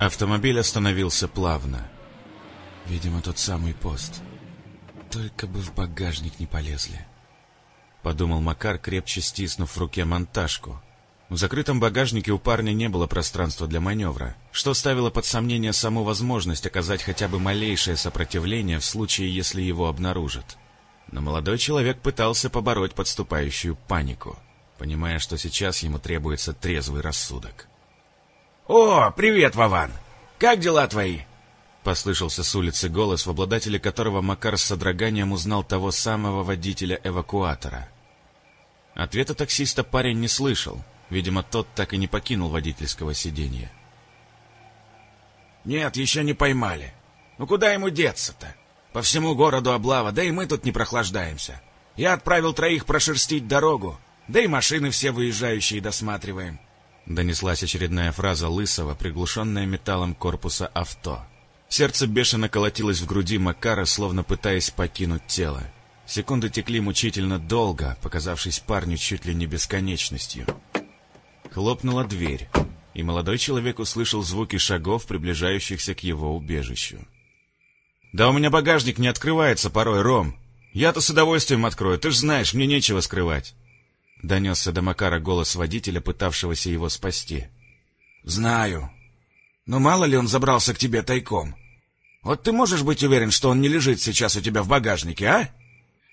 Автомобиль остановился плавно. Видимо, тот самый пост. Только бы в багажник не полезли. Подумал Макар, крепче стиснув в руке монтажку. В закрытом багажнике у парня не было пространства для маневра, что ставило под сомнение саму возможность оказать хотя бы малейшее сопротивление в случае, если его обнаружат. Но молодой человек пытался побороть подступающую панику, понимая, что сейчас ему требуется трезвый рассудок. «О, привет, Вован! Как дела твои?» Послышался с улицы голос, в обладателе которого Макар с содроганием узнал того самого водителя эвакуатора. Ответа таксиста парень не слышал. Видимо, тот так и не покинул водительского сиденья. «Нет, еще не поймали. Ну куда ему деться-то? По всему городу облава, да и мы тут не прохлаждаемся. Я отправил троих прошерстить дорогу, да и машины все выезжающие досматриваем. Донеслась очередная фраза Лысого, приглушенная металлом корпуса авто. Сердце бешено колотилось в груди Макара, словно пытаясь покинуть тело. Секунды текли мучительно долго, показавшись парню чуть ли не бесконечностью. Хлопнула дверь, и молодой человек услышал звуки шагов, приближающихся к его убежищу. «Да у меня багажник не открывается порой, Ром. Я-то с удовольствием открою, ты ж знаешь, мне нечего скрывать». Донесся до Макара голос водителя, пытавшегося его спасти. «Знаю. Но мало ли он забрался к тебе тайком. Вот ты можешь быть уверен, что он не лежит сейчас у тебя в багажнике, а?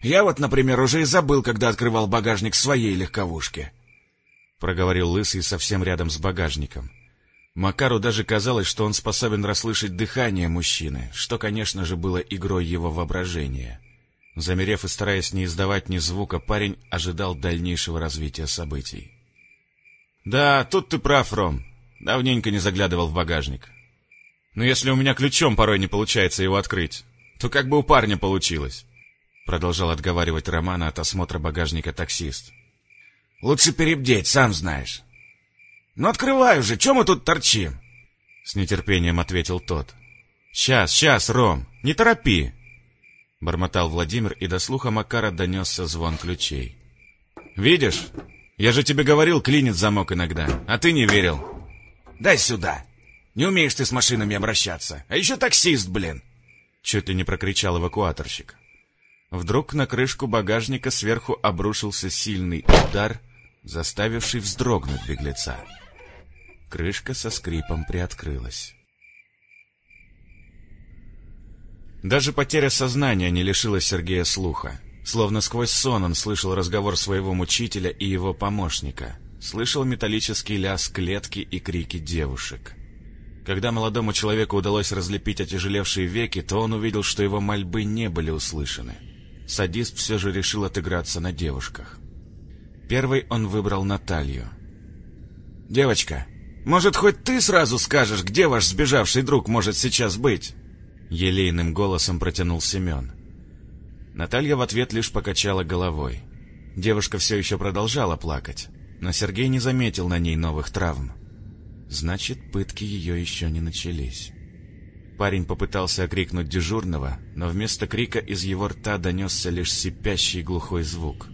Я вот, например, уже и забыл, когда открывал багажник своей легковушки». Проговорил Лысый совсем рядом с багажником. Макару даже казалось, что он способен расслышать дыхание мужчины, что, конечно же, было игрой его воображения. Замерев и стараясь не издавать ни звука, парень ожидал дальнейшего развития событий. «Да, тут ты прав, Ром. Давненько не заглядывал в багажник. Но если у меня ключом порой не получается его открыть, то как бы у парня получилось?» Продолжал отговаривать Романа от осмотра багажника таксист. «Лучше перебдеть, сам знаешь. Ну открывай уже, чем мы тут торчим?» С нетерпением ответил тот. «Сейчас, сейчас, Ром, не торопи!» — бормотал Владимир, и до слуха Макара донесся звон ключей. «Видишь? Я же тебе говорил, клинит замок иногда, а ты не верил». «Дай сюда! Не умеешь ты с машинами обращаться, а еще таксист, блин!» Чуть ли не прокричал эвакуаторщик. Вдруг на крышку багажника сверху обрушился сильный удар, заставивший вздрогнуть беглеца. Крышка со скрипом приоткрылась. Даже потеря сознания не лишила Сергея слуха. Словно сквозь сон он слышал разговор своего мучителя и его помощника. Слышал металлический лязг клетки и крики девушек. Когда молодому человеку удалось разлепить отяжелевшие веки, то он увидел, что его мольбы не были услышаны. Садист все же решил отыграться на девушках. Первый он выбрал Наталью. «Девочка, может, хоть ты сразу скажешь, где ваш сбежавший друг может сейчас быть?» Елейным голосом протянул Семен. Наталья в ответ лишь покачала головой. Девушка все еще продолжала плакать, но Сергей не заметил на ней новых травм. Значит, пытки ее еще не начались. Парень попытался окрикнуть дежурного, но вместо крика из его рта донесся лишь сипящий глухой звук.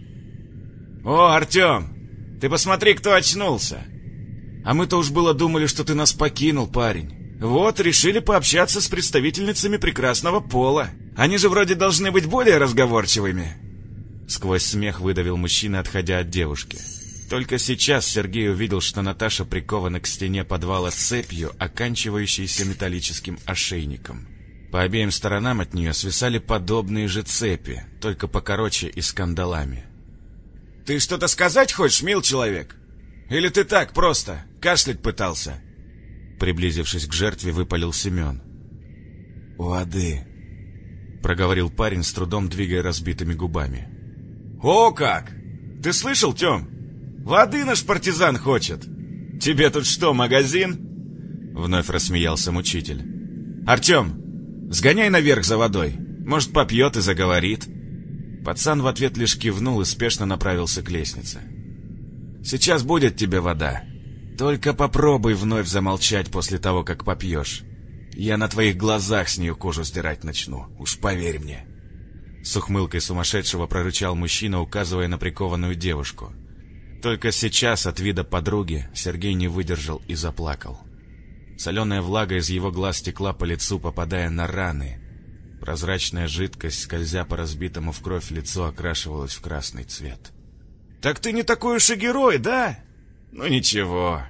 «О, Артем! Ты посмотри, кто очнулся! А мы-то уж было думали, что ты нас покинул, парень!» Вот, решили пообщаться с представительницами прекрасного пола. Они же вроде должны быть более разговорчивыми. Сквозь смех выдавил мужчина, отходя от девушки. Только сейчас Сергей увидел, что Наташа прикована к стене подвала цепью, оканчивающейся металлическим ошейником. По обеим сторонам от нее свисали подобные же цепи, только покороче и с кандалами. «Ты что-то сказать хочешь, мил человек? Или ты так просто, кашлять пытался?» Приблизившись к жертве, выпалил Семен. «Воды», — проговорил парень, с трудом двигая разбитыми губами. «О как! Ты слышал, Тем? Воды наш партизан хочет! Тебе тут что, магазин?» Вновь рассмеялся мучитель. «Артем, сгоняй наверх за водой. Может, попьет и заговорит». Пацан в ответ лишь кивнул и спешно направился к лестнице. «Сейчас будет тебе вода», только попробуй вновь замолчать после того, как попьешь. Я на твоих глазах с нее кожу сдирать начну, уж поверь мне. С ухмылкой сумасшедшего прорычал мужчина, указывая на прикованную девушку. Только сейчас от вида подруги Сергей не выдержал и заплакал. Соленая влага из его глаз текла по лицу, попадая на раны. Прозрачная жидкость, скользя по разбитому в кровь лицу, окрашивалась в красный цвет. «Так ты не такой уж и герой, да? Ну ничего.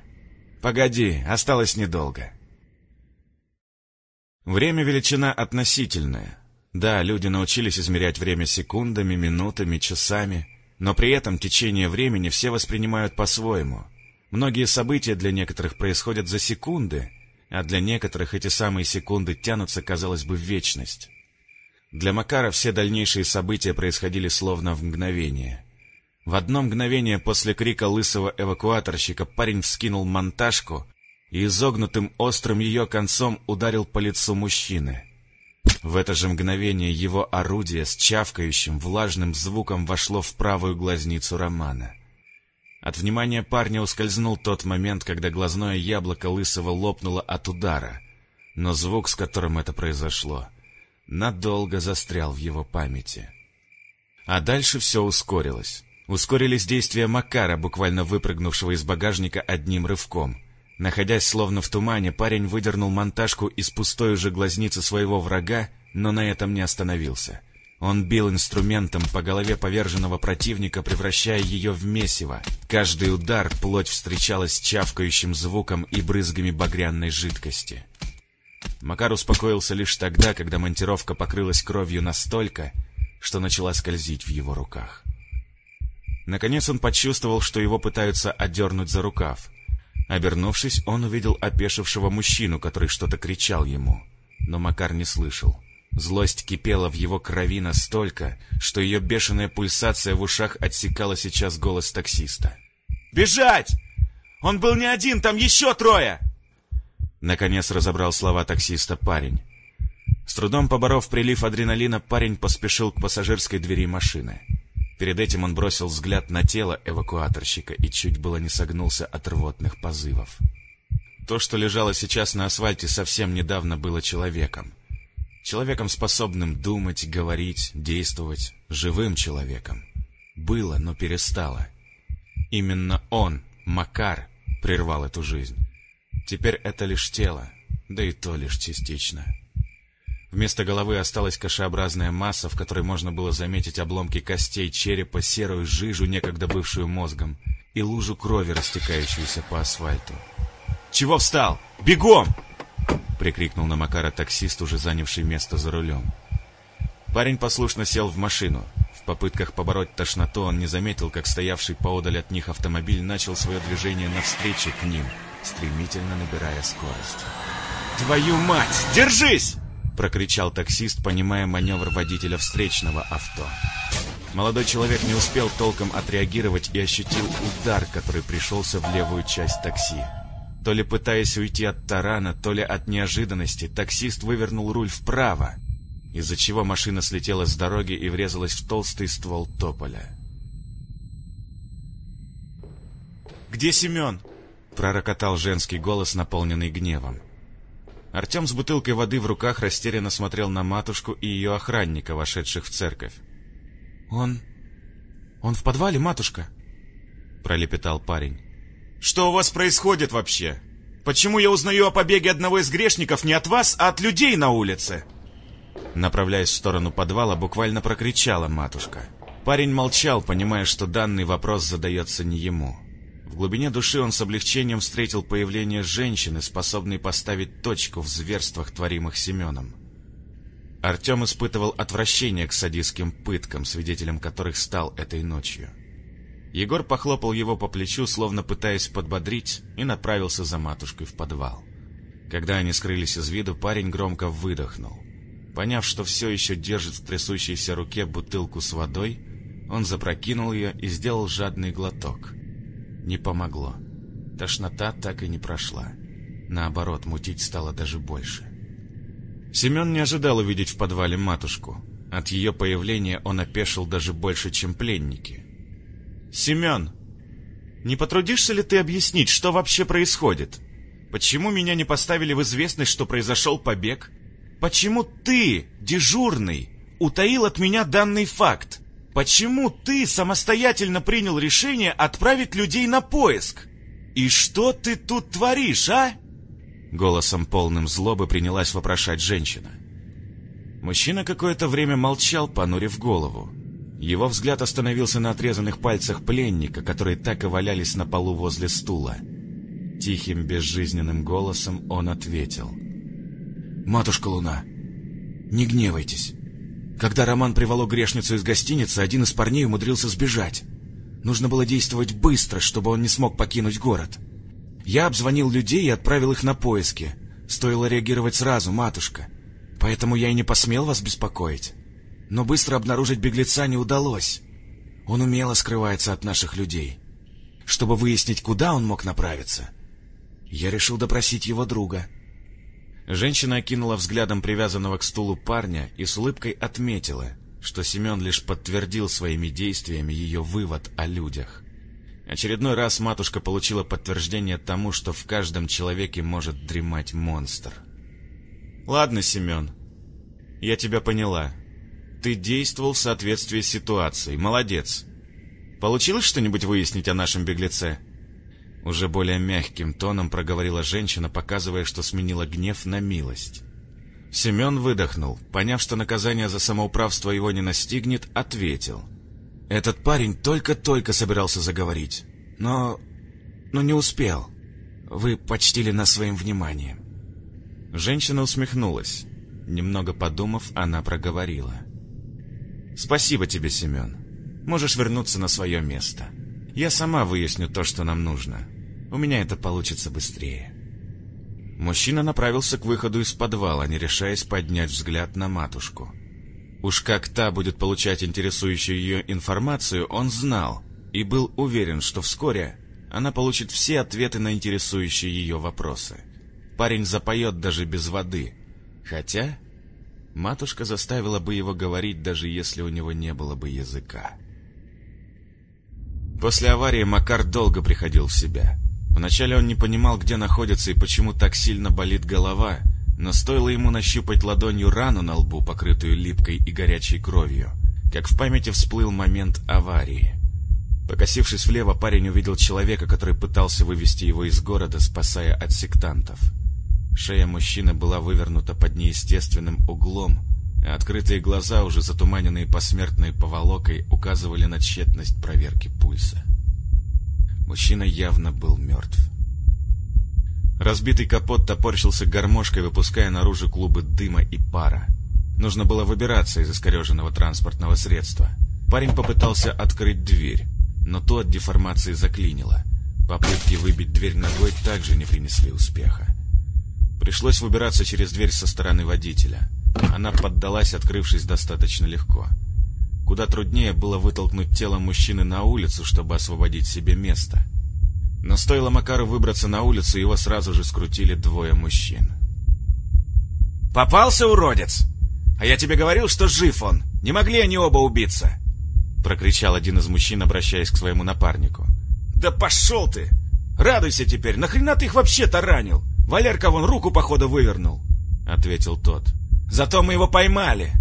Погоди, осталось недолго». Время величина относительная. Да, люди научились измерять время секундами, минутами, часами, но при этом течение времени все воспринимают по-своему. Многие события для некоторых происходят за секунды, а для некоторых эти самые секунды тянутся, казалось бы, в вечность. Для Макара все дальнейшие события происходили словно в мгновение. В одно мгновение после крика лысого эвакуаторщика парень вскинул монтажку и изогнутым острым ее концом ударил по лицу мужчины. В это же мгновение его орудие с чавкающим влажным звуком вошло в правую глазницу Романа. От внимания парня ускользнул тот момент, когда глазное яблоко Лысого лопнуло от удара, но звук, с которым это произошло, надолго застрял в его памяти. А дальше все ускорилось. Ускорились действия Макара, буквально выпрыгнувшего из багажника одним рывком. Находясь словно в тумане, парень выдернул монтажку из пустой уже глазницы своего врага, но на этом не остановился. Он бил инструментом по голове поверженного противника, превращая ее в месиво. Каждый удар плоть встречалась чавкающим звуком и брызгами багряной жидкости. Макар успокоился лишь тогда, когда монтировка покрылась кровью настолько, что начала скользить в его руках. Наконец он почувствовал, что его пытаются отдернуть за рукав. Обернувшись, он увидел опешившего мужчину, который что-то кричал ему. Но Макар не слышал. Злость кипела в его крови настолько, что ее бешеная пульсация в ушах отсекала сейчас голос таксиста. «Бежать! Он был не один, там еще трое!» Наконец разобрал слова таксиста парень. С трудом поборов прилив адреналина, парень поспешил к пассажирской двери машины. Перед этим он бросил взгляд на тело эвакуаторщика и чуть было не согнулся от рвотных позывов. То, что лежало сейчас на асфальте, совсем недавно было человеком. Человеком, способным думать, говорить, действовать, живым человеком. Было, но перестало. Именно он, Макар, прервал эту жизнь. Теперь это лишь тело, да и то лишь частично. Вместо головы осталась кашеобразная масса, в которой можно было заметить обломки костей черепа, серую жижу, некогда бывшую мозгом, и лужу крови, растекающуюся по асфальту. «Чего встал? Бегом!» — прикрикнул на Макара таксист, уже занявший место за рулем. Парень послушно сел в машину. В попытках побороть тошноту он не заметил, как стоявший поодаль от них автомобиль начал свое движение навстречу к ним, стремительно набирая скорость. «Твою мать! Держись!» — прокричал таксист, понимая маневр водителя встречного авто. Молодой человек не успел толком отреагировать и ощутил удар, который пришелся в левую часть такси. То ли пытаясь уйти от тарана, то ли от неожиданности, таксист вывернул руль вправо, из-за чего машина слетела с дороги и врезалась в толстый ствол тополя. «Где Семен?» — пророкотал женский голос, наполненный гневом. Артем с бутылкой воды в руках растерянно смотрел на матушку и ее охранника, вошедших в церковь. «Он... он в подвале, матушка?» Пролепетал парень. «Что у вас происходит вообще? Почему я узнаю о побеге одного из грешников не от вас, а от людей на улице?» Направляясь в сторону подвала, буквально прокричала матушка. Парень молчал, понимая, что данный вопрос задается не ему. В глубине души он с облегчением встретил появление женщины, способной поставить точку в зверствах, творимых Семеном. Артем испытывал отвращение к садистским пыткам, свидетелем которых стал этой ночью. Егор похлопал его по плечу, словно пытаясь подбодрить, и направился за матушкой в подвал. Когда они скрылись из виду, парень громко выдохнул. Поняв, что все еще держит в трясущейся руке бутылку с водой, он запрокинул ее и сделал жадный глоток — не помогло. Тошнота так и не прошла. Наоборот, мутить стало даже больше. Семен не ожидал увидеть в подвале матушку. От ее появления он опешил даже больше, чем пленники. «Семен, не потрудишься ли ты объяснить, что вообще происходит? Почему меня не поставили в известность, что произошел побег? Почему ты, дежурный, утаил от меня данный факт? Почему ты самостоятельно принял решение отправить людей на поиск? И что ты тут творишь, а? Голосом полным злобы принялась вопрошать женщина. Мужчина какое-то время молчал, понурив голову. Его взгляд остановился на отрезанных пальцах пленника, которые так и валялись на полу возле стула. Тихим, безжизненным голосом он ответил. «Матушка Луна, не гневайтесь. Когда Роман приволок грешницу из гостиницы, один из парней умудрился сбежать. Нужно было действовать быстро, чтобы он не смог покинуть город. Я обзвонил людей и отправил их на поиски. Стоило реагировать сразу, матушка. Поэтому я и не посмел вас беспокоить. Но быстро обнаружить беглеца не удалось. Он умело скрывается от наших людей. Чтобы выяснить, куда он мог направиться, я решил допросить его друга. Женщина окинула взглядом привязанного к стулу парня и с улыбкой отметила, что Семен лишь подтвердил своими действиями ее вывод о людях. Очередной раз матушка получила подтверждение тому, что в каждом человеке может дремать монстр. «Ладно, Семен, я тебя поняла. Ты действовал в соответствии с ситуацией. Молодец. Получилось что-нибудь выяснить о нашем беглеце?» Уже более мягким тоном проговорила женщина, показывая, что сменила гнев на милость. Семен выдохнул, поняв, что наказание за самоуправство его не настигнет, ответил. «Этот парень только-только собирался заговорить, но... но не успел. Вы почтили нас своим вниманием». Женщина усмехнулась. Немного подумав, она проговорила. «Спасибо тебе, Семен. Можешь вернуться на свое место. Я сама выясню то, что нам нужно. У меня это получится быстрее. Мужчина направился к выходу из подвала, не решаясь поднять взгляд на матушку. Уж как та будет получать интересующую ее информацию, он знал и был уверен, что вскоре она получит все ответы на интересующие ее вопросы. Парень запоет даже без воды, хотя матушка заставила бы его говорить, даже если у него не было бы языка. После аварии Макар долго приходил в себя. Вначале он не понимал, где находится и почему так сильно болит голова, но стоило ему нащупать ладонью рану на лбу, покрытую липкой и горячей кровью, как в памяти всплыл момент аварии. Покосившись влево, парень увидел человека, который пытался вывести его из города, спасая от сектантов. Шея мужчины была вывернута под неестественным углом, а открытые глаза, уже затуманенные посмертной поволокой, указывали на тщетность проверки пульса. Мужчина явно был мертв. Разбитый капот топорщился гармошкой, выпуская наружу клубы дыма и пара. Нужно было выбираться из искореженного транспортного средства. Парень попытался открыть дверь, но то от деформации заклинило. Попытки выбить дверь ногой также не принесли успеха. Пришлось выбираться через дверь со стороны водителя. Она поддалась, открывшись достаточно легко. Куда труднее было вытолкнуть тело мужчины на улицу, чтобы освободить себе место. Но стоило Макару выбраться на улицу, его сразу же скрутили двое мужчин. «Попался, уродец! А я тебе говорил, что жив он! Не могли они оба убиться!» Прокричал один из мужчин, обращаясь к своему напарнику. «Да пошел ты! Радуйся теперь! Нахрена ты их вообще-то ранил? Валерка вон руку, походу, вывернул!» Ответил тот. «Зато мы его поймали!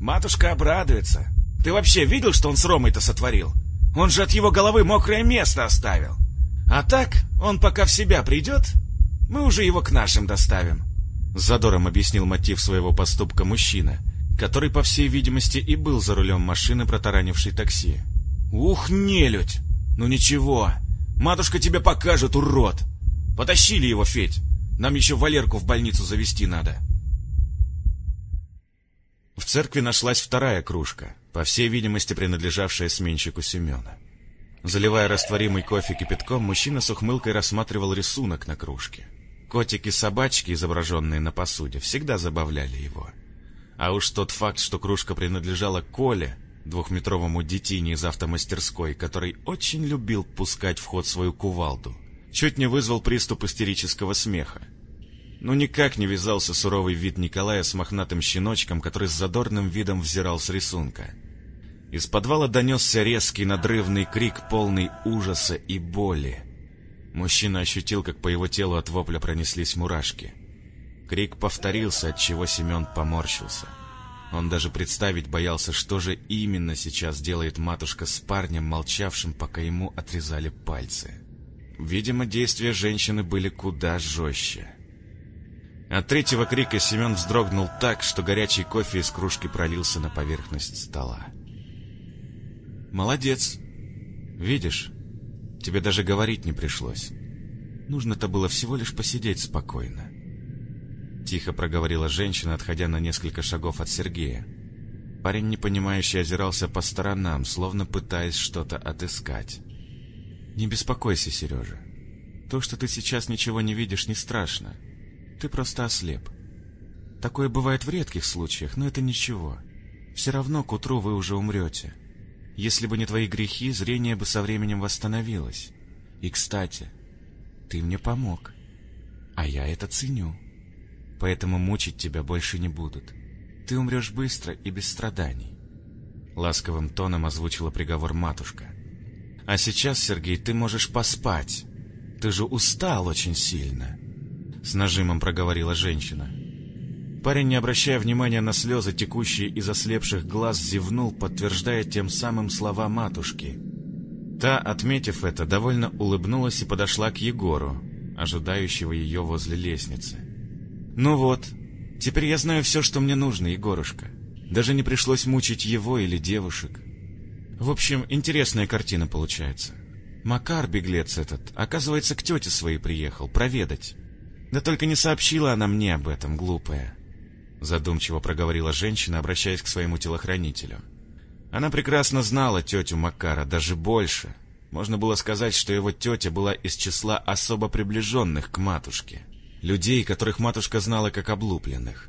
Матушка обрадуется!» Ты вообще видел, что он с Ромой-то сотворил? Он же от его головы мокрое место оставил. А так, он пока в себя придет, мы уже его к нашим доставим. Задором объяснил мотив своего поступка мужчина, который, по всей видимости, и был за рулем машины, протаранившей такси. «Ух, нелюдь! Ну ничего, матушка тебе покажет, урод! Потащили его, Федь! Нам еще Валерку в больницу завести надо!» В церкви нашлась вторая кружка, по всей видимости принадлежавшая сменщику Семена. Заливая растворимый кофе кипятком, мужчина с ухмылкой рассматривал рисунок на кружке. Котики-собачки, изображенные на посуде, всегда забавляли его. А уж тот факт, что кружка принадлежала Коле, двухметровому детине из автомастерской, который очень любил пускать в ход свою кувалду, чуть не вызвал приступ истерического смеха но никак не вязался суровый вид Николая с мохнатым щеночком, который с задорным видом взирал с рисунка. Из подвала донесся резкий надрывный крик, полный ужаса и боли. Мужчина ощутил, как по его телу от вопля пронеслись мурашки. Крик повторился, от чего Семен поморщился. Он даже представить боялся, что же именно сейчас делает матушка с парнем, молчавшим, пока ему отрезали пальцы. Видимо, действия женщины были куда жестче. От третьего крика Семен вздрогнул так, что горячий кофе из кружки пролился на поверхность стола. «Молодец. Видишь, тебе даже говорить не пришлось. Нужно-то было всего лишь посидеть спокойно». Тихо проговорила женщина, отходя на несколько шагов от Сергея. Парень, непонимающе, озирался по сторонам, словно пытаясь что-то отыскать. «Не беспокойся, Сережа. То, что ты сейчас ничего не видишь, не страшно. Ты просто ослеп. Такое бывает в редких случаях, но это ничего. Все равно к утру вы уже умрете. Если бы не твои грехи, зрение бы со временем восстановилось. И, кстати, ты мне помог. А я это ценю. Поэтому мучить тебя больше не будут. Ты умрешь быстро и без страданий. Ласковым тоном озвучила приговор матушка. А сейчас, Сергей, ты можешь поспать. Ты же устал очень сильно. С нажимом проговорила женщина. Парень, не обращая внимания на слезы, текущие из ослепших глаз, зевнул, подтверждая тем самым слова матушки. Та, отметив это, довольно улыбнулась и подошла к Егору, ожидающего ее возле лестницы. «Ну вот, теперь я знаю все, что мне нужно, Егорушка. Даже не пришлось мучить его или девушек. В общем, интересная картина получается. Макар, беглец этот, оказывается, к тете своей приехал, проведать. Да только не сообщила она мне об этом, глупая. Задумчиво проговорила женщина, обращаясь к своему телохранителю. Она прекрасно знала тетю Макара, даже больше. Можно было сказать, что его тетя была из числа особо приближенных к матушке. Людей, которых матушка знала как облупленных.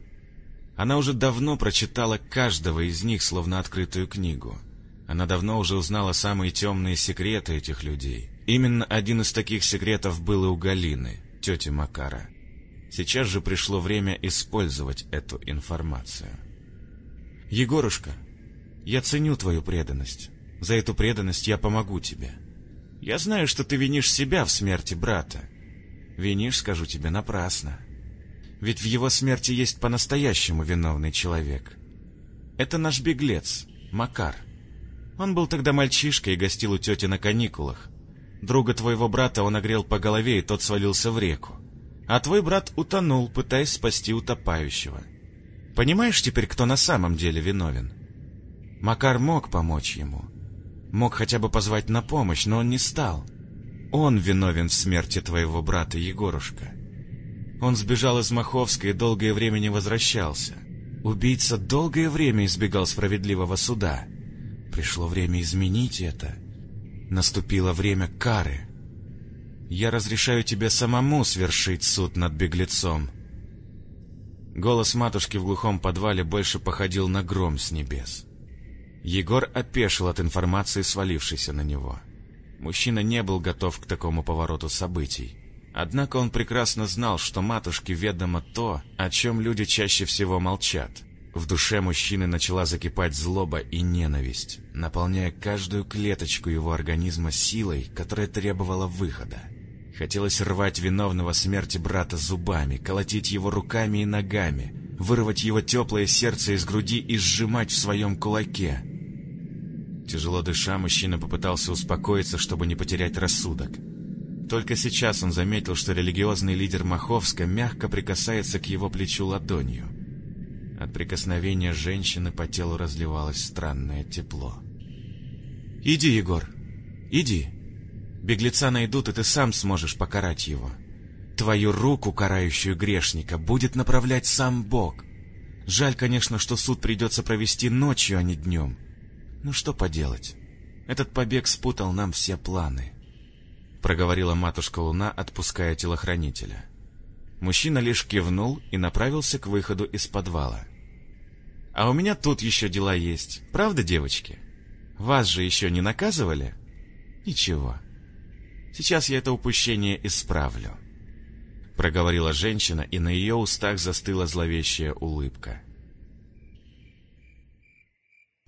Она уже давно прочитала каждого из них, словно открытую книгу. Она давно уже узнала самые темные секреты этих людей. Именно один из таких секретов был и у Галины, тети Макара. Сейчас же пришло время использовать эту информацию. «Егорушка, я ценю твою преданность. За эту преданность я помогу тебе. Я знаю, что ты винишь себя в смерти брата. Винишь, скажу тебе, напрасно. Ведь в его смерти есть по-настоящему виновный человек. Это наш беглец, Макар. Он был тогда мальчишкой и гостил у тети на каникулах. Друга твоего брата он огрел по голове, и тот свалился в реку. А твой брат утонул, пытаясь спасти утопающего. Понимаешь теперь, кто на самом деле виновен? Макар мог помочь ему. Мог хотя бы позвать на помощь, но он не стал. Он виновен в смерти твоего брата Егорушка. Он сбежал из Маховска и долгое время не возвращался. Убийца долгое время избегал справедливого суда. Пришло время изменить это. Наступило время кары. Я разрешаю тебе самому свершить суд над беглецом. Голос матушки в глухом подвале больше походил на гром с небес. Егор опешил от информации, свалившейся на него. Мужчина не был готов к такому повороту событий. Однако он прекрасно знал, что матушке ведомо то, о чем люди чаще всего молчат. В душе мужчины начала закипать злоба и ненависть, наполняя каждую клеточку его организма силой, которая требовала выхода. Хотелось рвать виновного смерти брата зубами, колотить его руками и ногами, вырвать его теплое сердце из груди и сжимать в своем кулаке. Тяжело дыша, мужчина попытался успокоиться, чтобы не потерять рассудок. Только сейчас он заметил, что религиозный лидер Маховска мягко прикасается к его плечу ладонью. От прикосновения женщины по телу разливалось странное тепло. «Иди, Егор, иди. Беглеца найдут, и ты сам сможешь покарать его. Твою руку, карающую грешника, будет направлять сам Бог. Жаль, конечно, что суд придется провести ночью, а не днем. Ну что поделать, этот побег спутал нам все планы», — проговорила матушка Луна, отпуская телохранителя. Мужчина лишь кивнул и направился к выходу из подвала. «А у меня тут еще дела есть, правда, девочки? Вас же еще не наказывали?» «Ничего. Сейчас я это упущение исправлю», — проговорила женщина, и на ее устах застыла зловещая улыбка.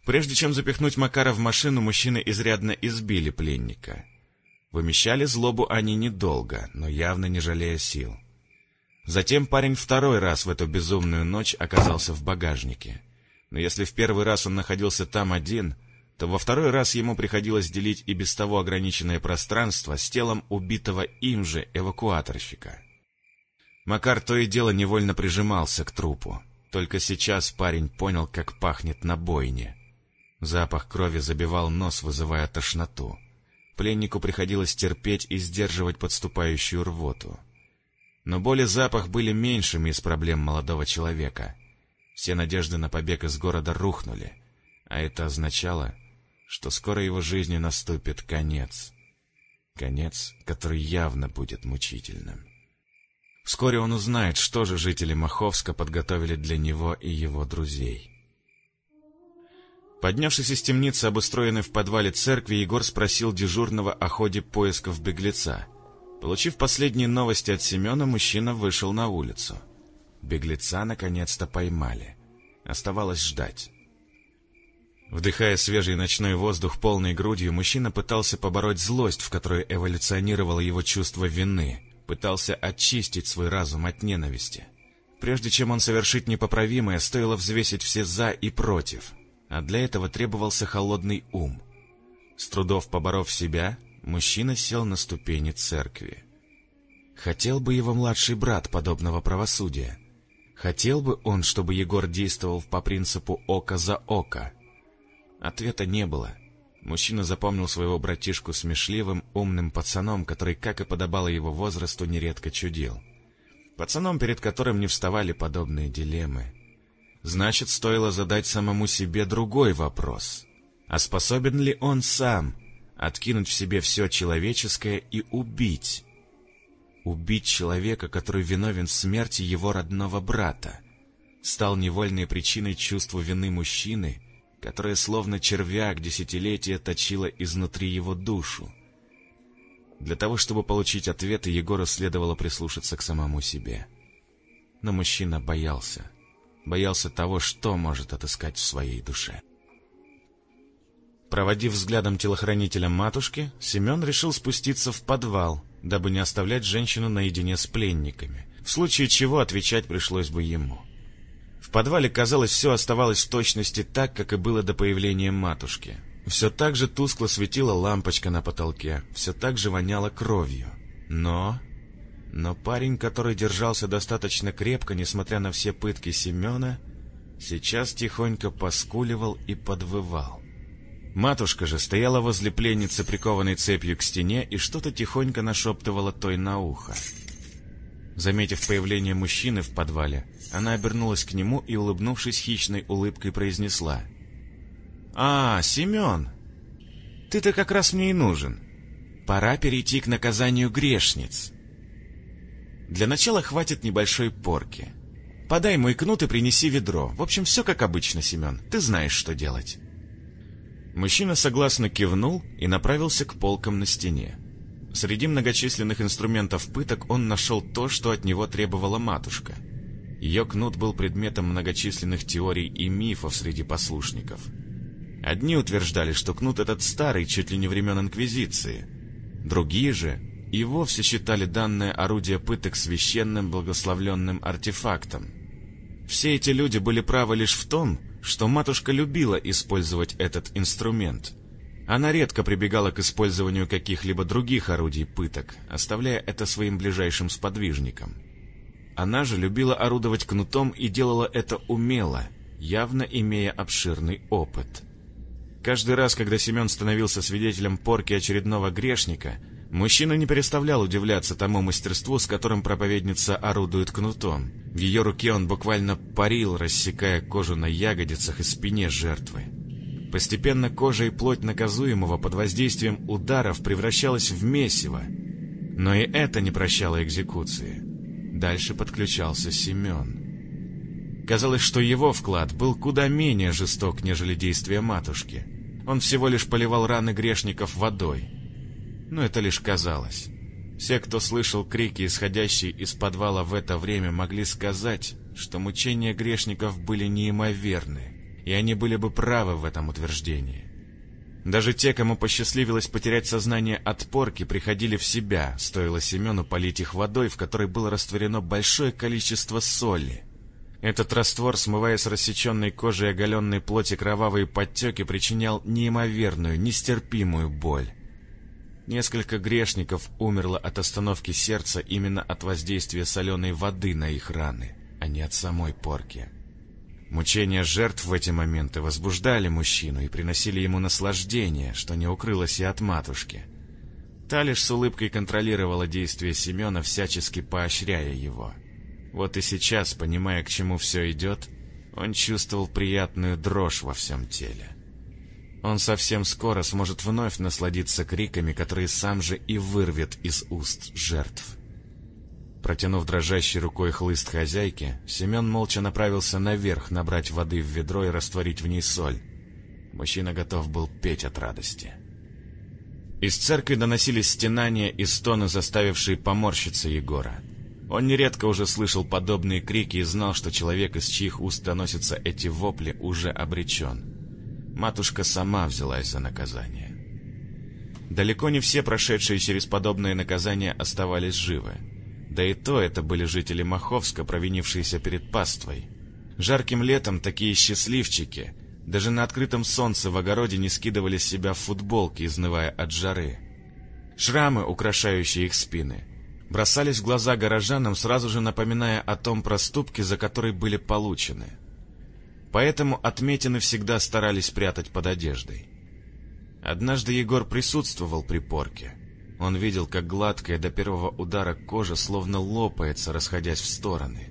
Прежде чем запихнуть Макара в машину, мужчины изрядно избили пленника. Вымещали злобу они недолго, но явно не жалея сил. Затем парень второй раз в эту безумную ночь оказался в багажнике. Но если в первый раз он находился там один, то во второй раз ему приходилось делить и без того ограниченное пространство с телом убитого им же эвакуаторщика. Макар то и дело невольно прижимался к трупу. Только сейчас парень понял, как пахнет на бойне. Запах крови забивал нос, вызывая тошноту. Пленнику приходилось терпеть и сдерживать подступающую рвоту. Но боль запах были меньшими из проблем молодого человека. Все надежды на побег из города рухнули, а это означало, что скоро его жизни наступит конец. Конец, который явно будет мучительным. Вскоре он узнает, что же жители Маховска подготовили для него и его друзей. Поднявшись из темницы, обустроенной в подвале церкви, Егор спросил дежурного о ходе поисков беглеца. Получив последние новости от Семена, мужчина вышел на улицу. Беглеца наконец-то поймали. Оставалось ждать. Вдыхая свежий ночной воздух полной грудью, мужчина пытался побороть злость, в которой эволюционировало его чувство вины, пытался очистить свой разум от ненависти. Прежде чем он совершит непоправимое, стоило взвесить все «за» и «против», а для этого требовался холодный ум. С трудов поборов себя, мужчина сел на ступени церкви. Хотел бы его младший брат подобного правосудия. Хотел бы он, чтобы Егор действовал по принципу «око за око». Ответа не было. Мужчина запомнил своего братишку смешливым, умным пацаном, который, как и подобало его возрасту, нередко чудил. Пацаном, перед которым не вставали подобные дилеммы. Значит, стоило задать самому себе другой вопрос. А способен ли он сам откинуть в себе все человеческое и убить? Убить человека, который виновен в смерти его родного брата, стал невольной причиной чувства вины мужчины, которое словно червяк десятилетия точило изнутри его душу. Для того, чтобы получить ответы, Егору следовало прислушаться к самому себе. Но мужчина боялся боялся того, что может отыскать в своей душе. Проводив взглядом телохранителя матушки, Семен решил спуститься в подвал, дабы не оставлять женщину наедине с пленниками, в случае чего отвечать пришлось бы ему. В подвале, казалось, все оставалось в точности так, как и было до появления матушки. Все так же тускло светила лампочка на потолке, все так же воняло кровью. Но но парень, который держался достаточно крепко, несмотря на все пытки Семена, сейчас тихонько поскуливал и подвывал. Матушка же стояла возле пленницы, прикованной цепью к стене, и что-то тихонько нашептывала той на ухо. Заметив появление мужчины в подвале, она обернулась к нему и, улыбнувшись хищной улыбкой, произнесла. «А, Семен, ты-то как раз мне и нужен. Пора перейти к наказанию грешниц». Для начала хватит небольшой порки. Подай мой кнут и принеси ведро. В общем, все как обычно, Семен. Ты знаешь, что делать. Мужчина согласно кивнул и направился к полкам на стене. Среди многочисленных инструментов пыток он нашел то, что от него требовала матушка. Ее кнут был предметом многочисленных теорий и мифов среди послушников. Одни утверждали, что кнут этот старый, чуть ли не времен Инквизиции. Другие же и вовсе считали данное орудие пыток священным благословленным артефактом. Все эти люди были правы лишь в том, что матушка любила использовать этот инструмент. Она редко прибегала к использованию каких-либо других орудий пыток, оставляя это своим ближайшим сподвижникам. Она же любила орудовать кнутом и делала это умело, явно имея обширный опыт. Каждый раз, когда Семен становился свидетелем порки очередного грешника – Мужчина не переставлял удивляться тому мастерству, с которым проповедница орудует кнутом. В ее руке он буквально парил, рассекая кожу на ягодицах и спине жертвы. Постепенно кожа и плоть наказуемого под воздействием ударов превращалась в месиво. Но и это не прощало экзекуции. Дальше подключался Семен. Казалось, что его вклад был куда менее жесток, нежели действия матушки. Он всего лишь поливал раны грешников водой, но это лишь казалось. Все, кто слышал крики, исходящие из подвала в это время, могли сказать, что мучения грешников были неимоверны, и они были бы правы в этом утверждении. Даже те, кому посчастливилось потерять сознание от порки, приходили в себя, стоило Семену полить их водой, в которой было растворено большое количество соли. Этот раствор, смывая с рассеченной кожи и оголенной плоти кровавые подтеки, причинял неимоверную, нестерпимую боль. Несколько грешников умерло от остановки сердца именно от воздействия соленой воды на их раны, а не от самой порки. Мучения жертв в эти моменты возбуждали мужчину и приносили ему наслаждение, что не укрылось и от матушки. Та лишь с улыбкой контролировала действия Семена, всячески поощряя его. Вот и сейчас, понимая, к чему все идет, он чувствовал приятную дрожь во всем теле. Он совсем скоро сможет вновь насладиться криками, которые сам же и вырвет из уст жертв. Протянув дрожащей рукой хлыст хозяйки, Семен молча направился наверх набрать воды в ведро и растворить в ней соль. Мужчина готов был петь от радости. Из церкви доносились стенания и стоны, заставившие поморщиться Егора. Он нередко уже слышал подобные крики и знал, что человек, из чьих уст доносятся эти вопли, уже обречен. Матушка сама взялась за наказание. Далеко не все прошедшие через подобное наказание оставались живы. Да и то это были жители Маховска, провинившиеся перед паствой. Жарким летом такие счастливчики даже на открытом солнце в огороде не скидывали с себя футболки, изнывая от жары. Шрамы, украшающие их спины, бросались в глаза горожанам, сразу же напоминая о том проступке, за который были получены. Поэтому отметины всегда старались прятать под одеждой. Однажды Егор присутствовал при порке. Он видел, как гладкая до первого удара кожа словно лопается, расходясь в стороны.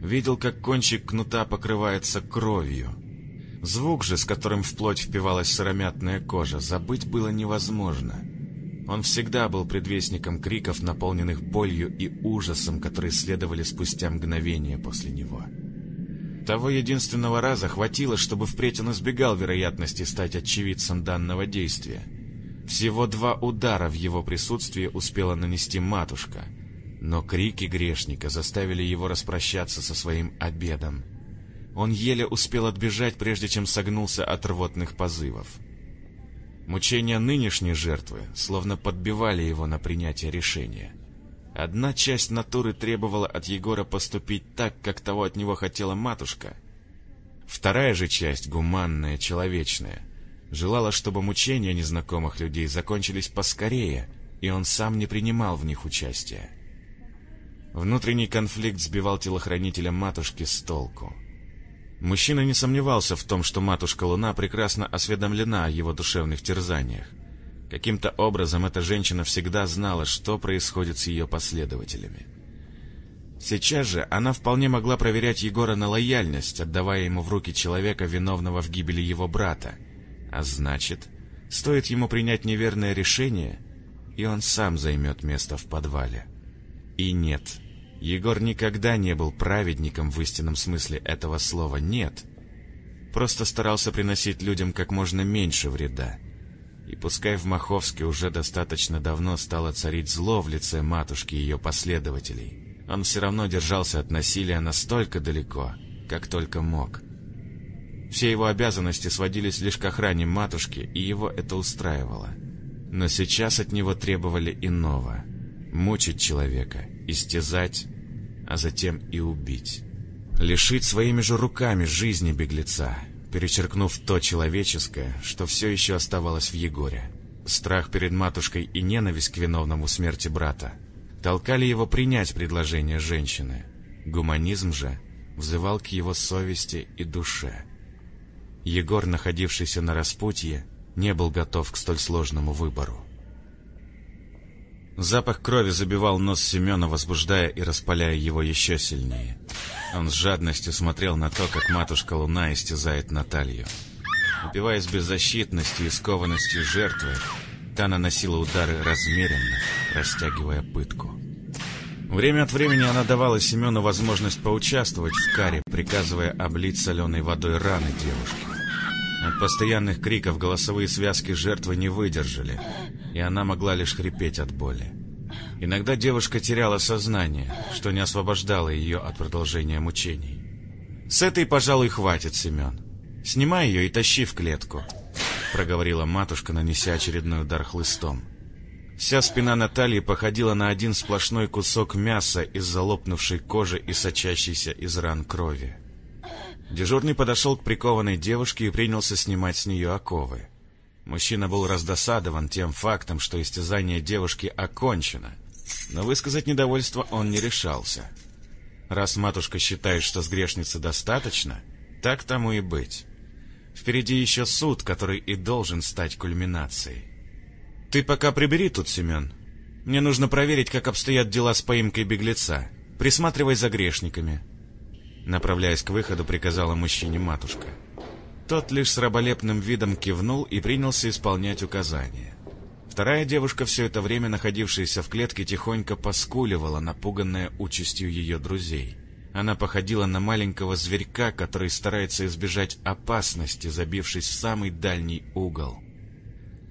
Видел, как кончик кнута покрывается кровью. Звук же, с которым вплоть впивалась сыромятная кожа, забыть было невозможно. Он всегда был предвестником криков, наполненных болью и ужасом, которые следовали спустя мгновение после него. Того единственного раза хватило, чтобы впредь он избегал вероятности стать очевидцем данного действия — всего два удара в его присутствии успела нанести матушка, но крики грешника заставили его распрощаться со своим обедом. Он еле успел отбежать, прежде чем согнулся от рвотных позывов. Мучения нынешней жертвы словно подбивали его на принятие решения. Одна часть натуры требовала от Егора поступить так, как того от него хотела матушка. Вторая же часть, гуманная, человечная, желала, чтобы мучения незнакомых людей закончились поскорее, и он сам не принимал в них участия. Внутренний конфликт сбивал телохранителя матушки с толку. Мужчина не сомневался в том, что матушка Луна прекрасно осведомлена о его душевных терзаниях. Каким-то образом эта женщина всегда знала, что происходит с ее последователями. Сейчас же она вполне могла проверять Егора на лояльность, отдавая ему в руки человека, виновного в гибели его брата, а значит, стоит ему принять неверное решение, и он сам займет место в подвале. И нет, Егор никогда не был праведником в истинном смысле этого слова «нет». Просто старался приносить людям как можно меньше вреда. И пускай в Маховске уже достаточно давно стало царить зло в лице матушки и ее последователей, он все равно держался от насилия настолько далеко, как только мог. Все его обязанности сводились лишь к охране матушки, и его это устраивало. Но сейчас от него требовали иного — мучить человека, истязать, а затем и убить. Лишить своими же руками жизни беглеца, перечеркнув то человеческое, что все еще оставалось в Егоре. Страх перед матушкой и ненависть к виновному смерти брата толкали его принять предложение женщины. Гуманизм же взывал к его совести и душе. Егор, находившийся на распутье, не был готов к столь сложному выбору. Запах крови забивал нос Семена, возбуждая и распаляя его еще сильнее. Он с жадностью смотрел на то, как матушка Луна истязает Наталью. Упиваясь беззащитностью и скованностью жертвы, та наносила удары размеренно, растягивая пытку. Время от времени она давала Семену возможность поучаствовать в каре, приказывая облить соленой водой раны девушки. От постоянных криков голосовые связки жертвы не выдержали, и она могла лишь хрипеть от боли. Иногда девушка теряла сознание, что не освобождало ее от продолжения мучений. «С этой, пожалуй, хватит, Семен. Снимай ее и тащи в клетку», — проговорила матушка, нанеся очередной удар хлыстом. Вся спина Натальи походила на один сплошной кусок мяса из залопнувшей кожи и сочащейся из ран крови. Дежурный подошел к прикованной девушке и принялся снимать с нее оковы. Мужчина был раздосадован тем фактом, что истязание девушки окончено, но высказать недовольство он не решался. Раз матушка считает, что с грешницы достаточно, так тому и быть. Впереди еще суд, который и должен стать кульминацией. «Ты пока прибери тут, Семен. Мне нужно проверить, как обстоят дела с поимкой беглеца. Присматривай за грешниками». Направляясь к выходу, приказала мужчине матушка. Тот лишь с раболепным видом кивнул и принялся исполнять указания. Вторая девушка, все это время находившаяся в клетке, тихонько поскуливала, напуганная участью ее друзей. Она походила на маленького зверька, который старается избежать опасности, забившись в самый дальний угол.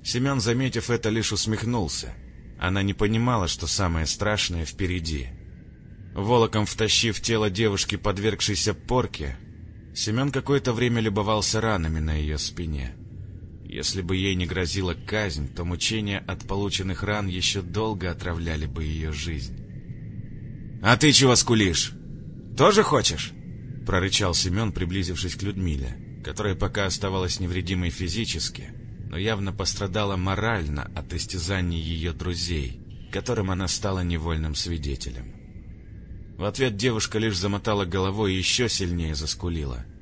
Семен, заметив это, лишь усмехнулся. Она не понимала, что самое страшное впереди. Волоком втащив тело девушки, подвергшейся порке, Семен какое-то время любовался ранами на ее спине. Если бы ей не грозила казнь, то мучения от полученных ран еще долго отравляли бы ее жизнь. «А ты чего скулишь? Тоже хочешь?» — прорычал Семен, приблизившись к Людмиле, которая пока оставалась невредимой физически, но явно пострадала морально от истязаний ее друзей, которым она стала невольным свидетелем. В ответ девушка лишь замотала головой и еще сильнее заскулила —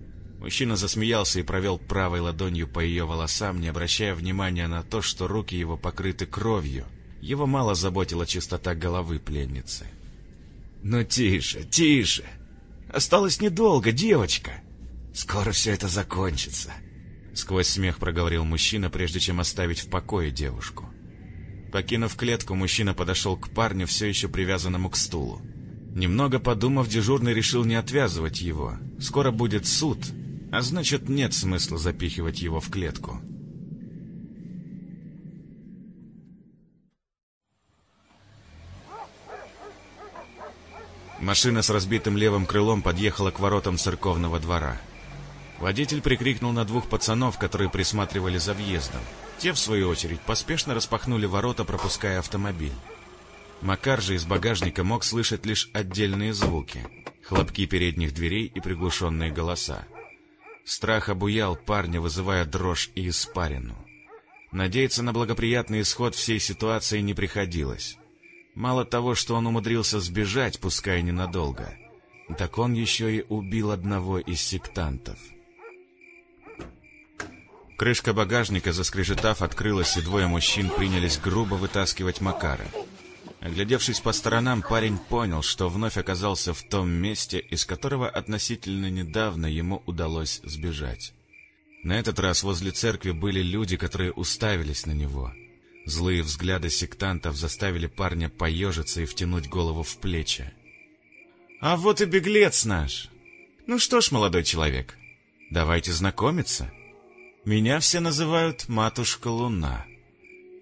Мужчина засмеялся и провел правой ладонью по ее волосам, не обращая внимания на то, что руки его покрыты кровью. Его мало заботила чистота головы пленницы. «Ну тише, тише! Осталось недолго, девочка! Скоро все это закончится!» Сквозь смех проговорил мужчина, прежде чем оставить в покое девушку. Покинув клетку, мужчина подошел к парню, все еще привязанному к стулу. Немного подумав, дежурный решил не отвязывать его. Скоро будет суд, а значит, нет смысла запихивать его в клетку. Машина с разбитым левым крылом подъехала к воротам церковного двора. Водитель прикрикнул на двух пацанов, которые присматривали за въездом. Те, в свою очередь, поспешно распахнули ворота, пропуская автомобиль. Макар же из багажника мог слышать лишь отдельные звуки, хлопки передних дверей и приглушенные голоса. Страх обуял парня, вызывая дрожь и испарину. Надеяться на благоприятный исход всей ситуации не приходилось. Мало того, что он умудрился сбежать, пускай ненадолго, так он еще и убил одного из сектантов. Крышка багажника, заскрежетав, открылась, и двое мужчин принялись грубо вытаскивать Макара. Оглядевшись по сторонам, парень понял, что вновь оказался в том месте, из которого относительно недавно ему удалось сбежать. На этот раз возле церкви были люди, которые уставились на него. Злые взгляды сектантов заставили парня поежиться и втянуть голову в плечи. «А вот и беглец наш! Ну что ж, молодой человек, давайте знакомиться. Меня все называют Матушка Луна».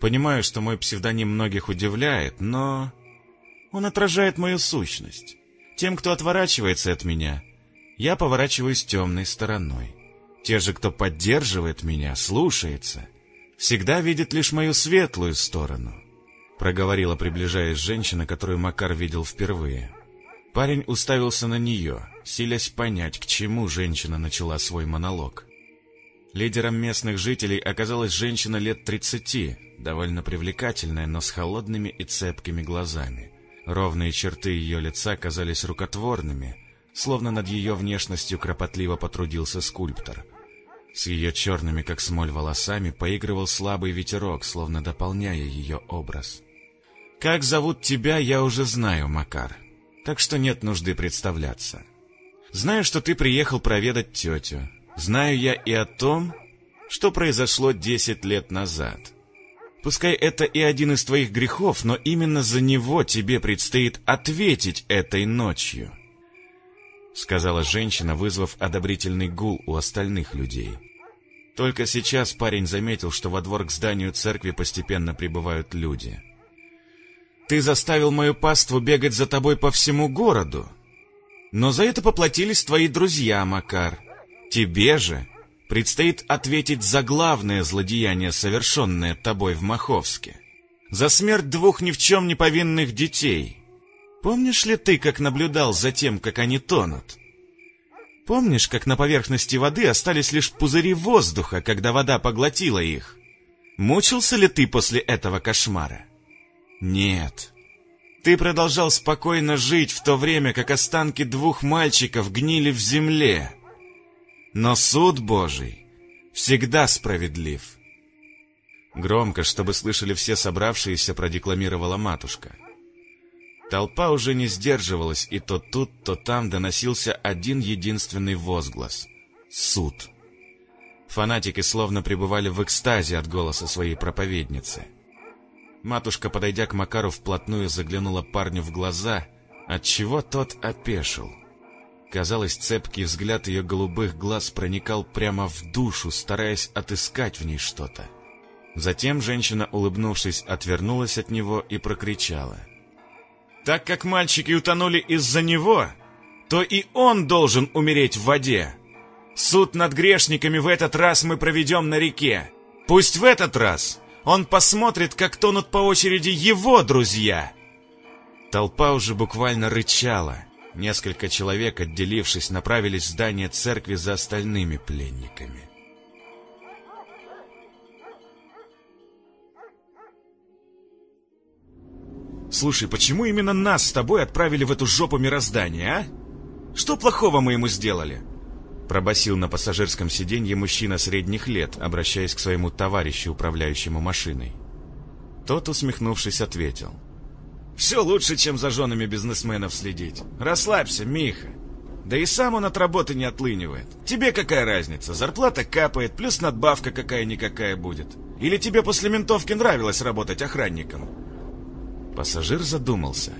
Понимаю, что мой псевдоним многих удивляет, но... Он отражает мою сущность. Тем, кто отворачивается от меня, я поворачиваюсь темной стороной. Те же, кто поддерживает меня, слушается, всегда видит лишь мою светлую сторону. Проговорила, приближаясь женщина, которую Макар видел впервые. Парень уставился на нее, силясь понять, к чему женщина начала свой монолог. Лидером местных жителей оказалась женщина лет тридцати, довольно привлекательная, но с холодными и цепкими глазами. Ровные черты ее лица казались рукотворными, словно над ее внешностью кропотливо потрудился скульптор. С ее черными, как смоль, волосами поигрывал слабый ветерок, словно дополняя ее образ. «Как зовут тебя, я уже знаю, Макар, так что нет нужды представляться. Знаю, что ты приехал проведать тетю, Знаю я и о том, что произошло десять лет назад. Пускай это и один из твоих грехов, но именно за него тебе предстоит ответить этой ночью, сказала женщина, вызвав одобрительный гул у остальных людей. Только сейчас парень заметил, что во двор к зданию церкви постепенно прибывают люди. Ты заставил мою паству бегать за тобой по всему городу, но за это поплатились твои друзья, Макар. Тебе же предстоит ответить за главное злодеяние, совершенное тобой в Маховске. За смерть двух ни в чем не повинных детей. Помнишь ли ты, как наблюдал за тем, как они тонут? Помнишь, как на поверхности воды остались лишь пузыри воздуха, когда вода поглотила их? Мучился ли ты после этого кошмара? Нет. Ты продолжал спокойно жить в то время, как останки двух мальчиков гнили в земле. Но суд Божий всегда справедлив. Громко, чтобы слышали все собравшиеся, продекламировала матушка. Толпа уже не сдерживалась, и то тут, то там доносился один единственный возглас — суд. Фанатики словно пребывали в экстазе от голоса своей проповедницы. Матушка, подойдя к Макару вплотную, заглянула парню в глаза, отчего тот опешил. Казалось, цепкий взгляд ее голубых глаз проникал прямо в душу, стараясь отыскать в ней что-то. Затем женщина, улыбнувшись, отвернулась от него и прокричала. «Так как мальчики утонули из-за него, то и он должен умереть в воде!» Суд над грешниками в этот раз мы проведем на реке. Пусть в этот раз он посмотрит, как тонут по очереди его друзья. Толпа уже буквально рычала. Несколько человек, отделившись, направились в здание церкви за остальными пленниками. Слушай, почему именно нас с тобой отправили в эту жопу мироздания, а? Что плохого мы ему сделали? Пробасил на пассажирском сиденье мужчина средних лет, обращаясь к своему товарищу, управляющему машиной. Тот, усмехнувшись, ответил. «Все лучше, чем за женами бизнесменов следить. Расслабься, Миха. Да и сам он от работы не отлынивает. Тебе какая разница? Зарплата капает, плюс надбавка какая-никакая будет. Или тебе после ментовки нравилось работать охранником?» Пассажир задумался.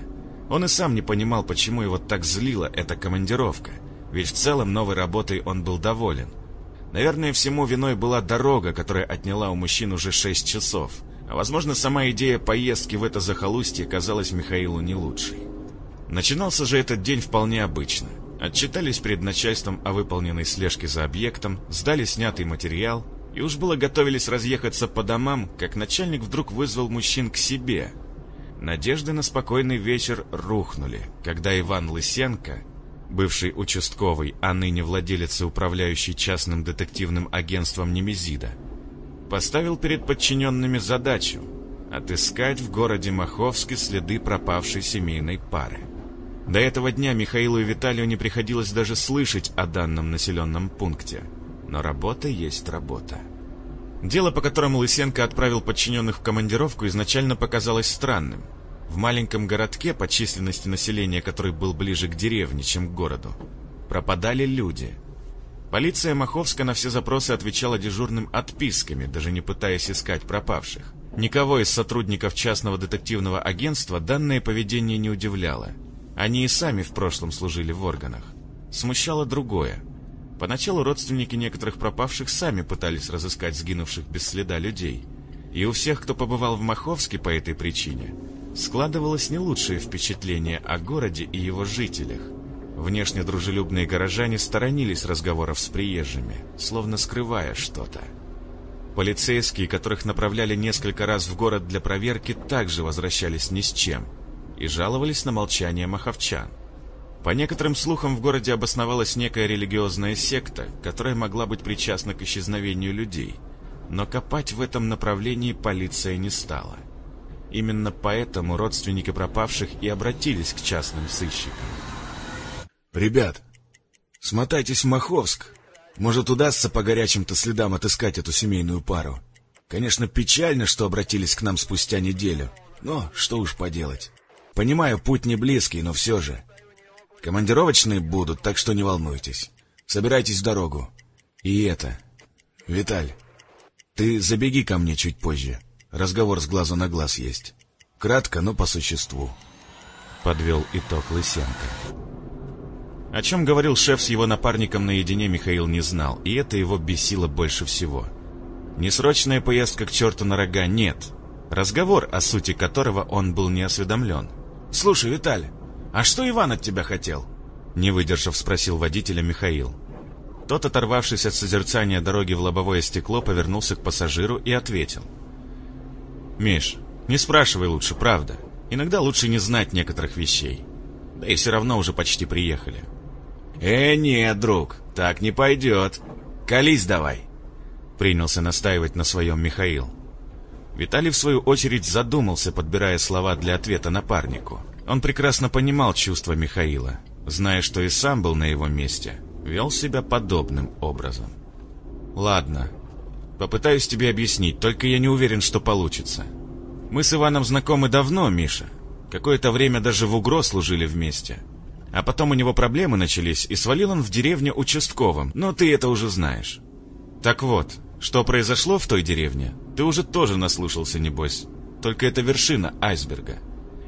Он и сам не понимал, почему его так злила эта командировка – ведь в целом новой работой он был доволен. Наверное, всему виной была дорога, которая отняла у мужчин уже шесть часов, а возможно, сама идея поездки в это захолустье казалась Михаилу не лучшей. Начинался же этот день вполне обычно. Отчитались перед начальством о выполненной слежке за объектом, сдали снятый материал, и уж было готовились разъехаться по домам, как начальник вдруг вызвал мужчин к себе. Надежды на спокойный вечер рухнули, когда Иван Лысенко, бывший участковый, а ныне владелец и управляющий частным детективным агентством Немезида, поставил перед подчиненными задачу отыскать в городе Маховске следы пропавшей семейной пары. До этого дня Михаилу и Виталию не приходилось даже слышать о данном населенном пункте. Но работа есть работа. Дело, по которому Лысенко отправил подчиненных в командировку, изначально показалось странным – в маленьком городке, по численности населения который был ближе к деревне, чем к городу, пропадали люди. Полиция Маховска на все запросы отвечала дежурным отписками, даже не пытаясь искать пропавших. Никого из сотрудников частного детективного агентства данное поведение не удивляло. Они и сами в прошлом служили в органах. Смущало другое. Поначалу родственники некоторых пропавших сами пытались разыскать сгинувших без следа людей. И у всех, кто побывал в Маховске по этой причине, складывалось не лучшее впечатление о городе и его жителях. Внешне дружелюбные горожане сторонились разговоров с приезжими, словно скрывая что-то. Полицейские, которых направляли несколько раз в город для проверки, также возвращались ни с чем и жаловались на молчание маховчан. По некоторым слухам, в городе обосновалась некая религиозная секта, которая могла быть причастна к исчезновению людей, но копать в этом направлении полиция не стала. Именно поэтому родственники пропавших и обратились к частным сыщикам. «Ребят, смотайтесь в Маховск. Может, удастся по горячим-то следам отыскать эту семейную пару. Конечно, печально, что обратились к нам спустя неделю, но что уж поделать. Понимаю, путь не близкий, но все же. Командировочные будут, так что не волнуйтесь. Собирайтесь в дорогу. И это... Виталь, ты забеги ко мне чуть позже». Разговор с глазу на глаз есть. Кратко, но по существу. Подвел итог Лысенко. О чем говорил шеф с его напарником наедине, Михаил не знал, и это его бесило больше всего. Несрочная поездка к черту на рога нет. Разговор, о сути которого он был не осведомлен. «Слушай, Виталь, а что Иван от тебя хотел?» Не выдержав, спросил водителя Михаил. Тот, оторвавшись от созерцания дороги в лобовое стекло, повернулся к пассажиру и ответил — Миш, не спрашивай лучше, правда. Иногда лучше не знать некоторых вещей. Да и все равно уже почти приехали. Э, нет, друг, так не пойдет. Колись давай. Принялся настаивать на своем Михаил. Виталий, в свою очередь, задумался, подбирая слова для ответа напарнику. Он прекрасно понимал чувства Михаила, зная, что и сам был на его месте, вел себя подобным образом. «Ладно, попытаюсь тебе объяснить, только я не уверен, что получится. Мы с Иваном знакомы давно, Миша. Какое-то время даже в УГРО служили вместе. А потом у него проблемы начались, и свалил он в деревню участковым, но ты это уже знаешь. Так вот, что произошло в той деревне, ты уже тоже наслушался, небось. Только это вершина айсберга.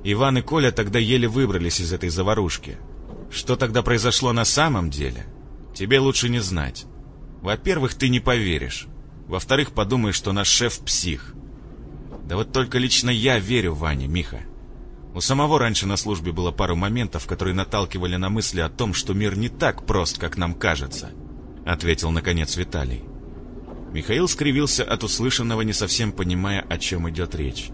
Иван и Коля тогда еле выбрались из этой заварушки. Что тогда произошло на самом деле, тебе лучше не знать. Во-первых, ты не поверишь. Во-вторых, подумаешь, что наш шеф псих. Да вот только лично я верю Ване, Миха. У самого раньше на службе было пару моментов, которые наталкивали на мысли о том, что мир не так прост, как нам кажется, ответил наконец Виталий. Михаил скривился от услышанного, не совсем понимая, о чем идет речь.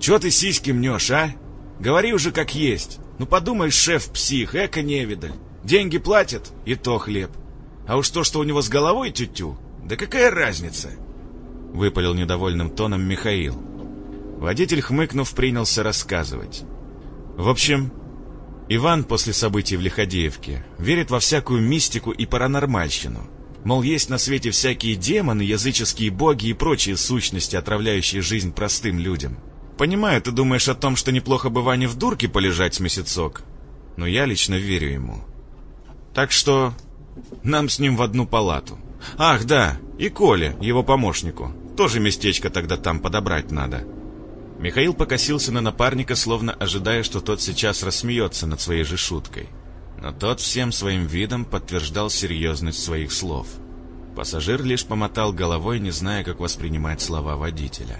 «Чего ты сиськи мнешь, а? Говори уже как есть. Ну подумаешь, шеф псих, эко невидаль. Деньги платят, и то хлеб. А уж то, что у него с головой тютю, да какая разница?» Выпалил недовольным тоном Михаил. Водитель, хмыкнув, принялся рассказывать. В общем, Иван после событий в Лиходеевке верит во всякую мистику и паранормальщину. Мол, есть на свете всякие демоны, языческие боги и прочие сущности, отравляющие жизнь простым людям. Понимаю, ты думаешь о том, что неплохо бы Ване в дурке полежать с месяцок, но я лично верю ему. Так что нам с ним в одну палату. Ах, да, и Коле, его помощнику. Тоже местечко тогда там подобрать надо. Михаил покосился на напарника, словно ожидая, что тот сейчас рассмеется над своей же шуткой. Но тот всем своим видом подтверждал серьезность своих слов. Пассажир лишь помотал головой, не зная, как воспринимать слова водителя.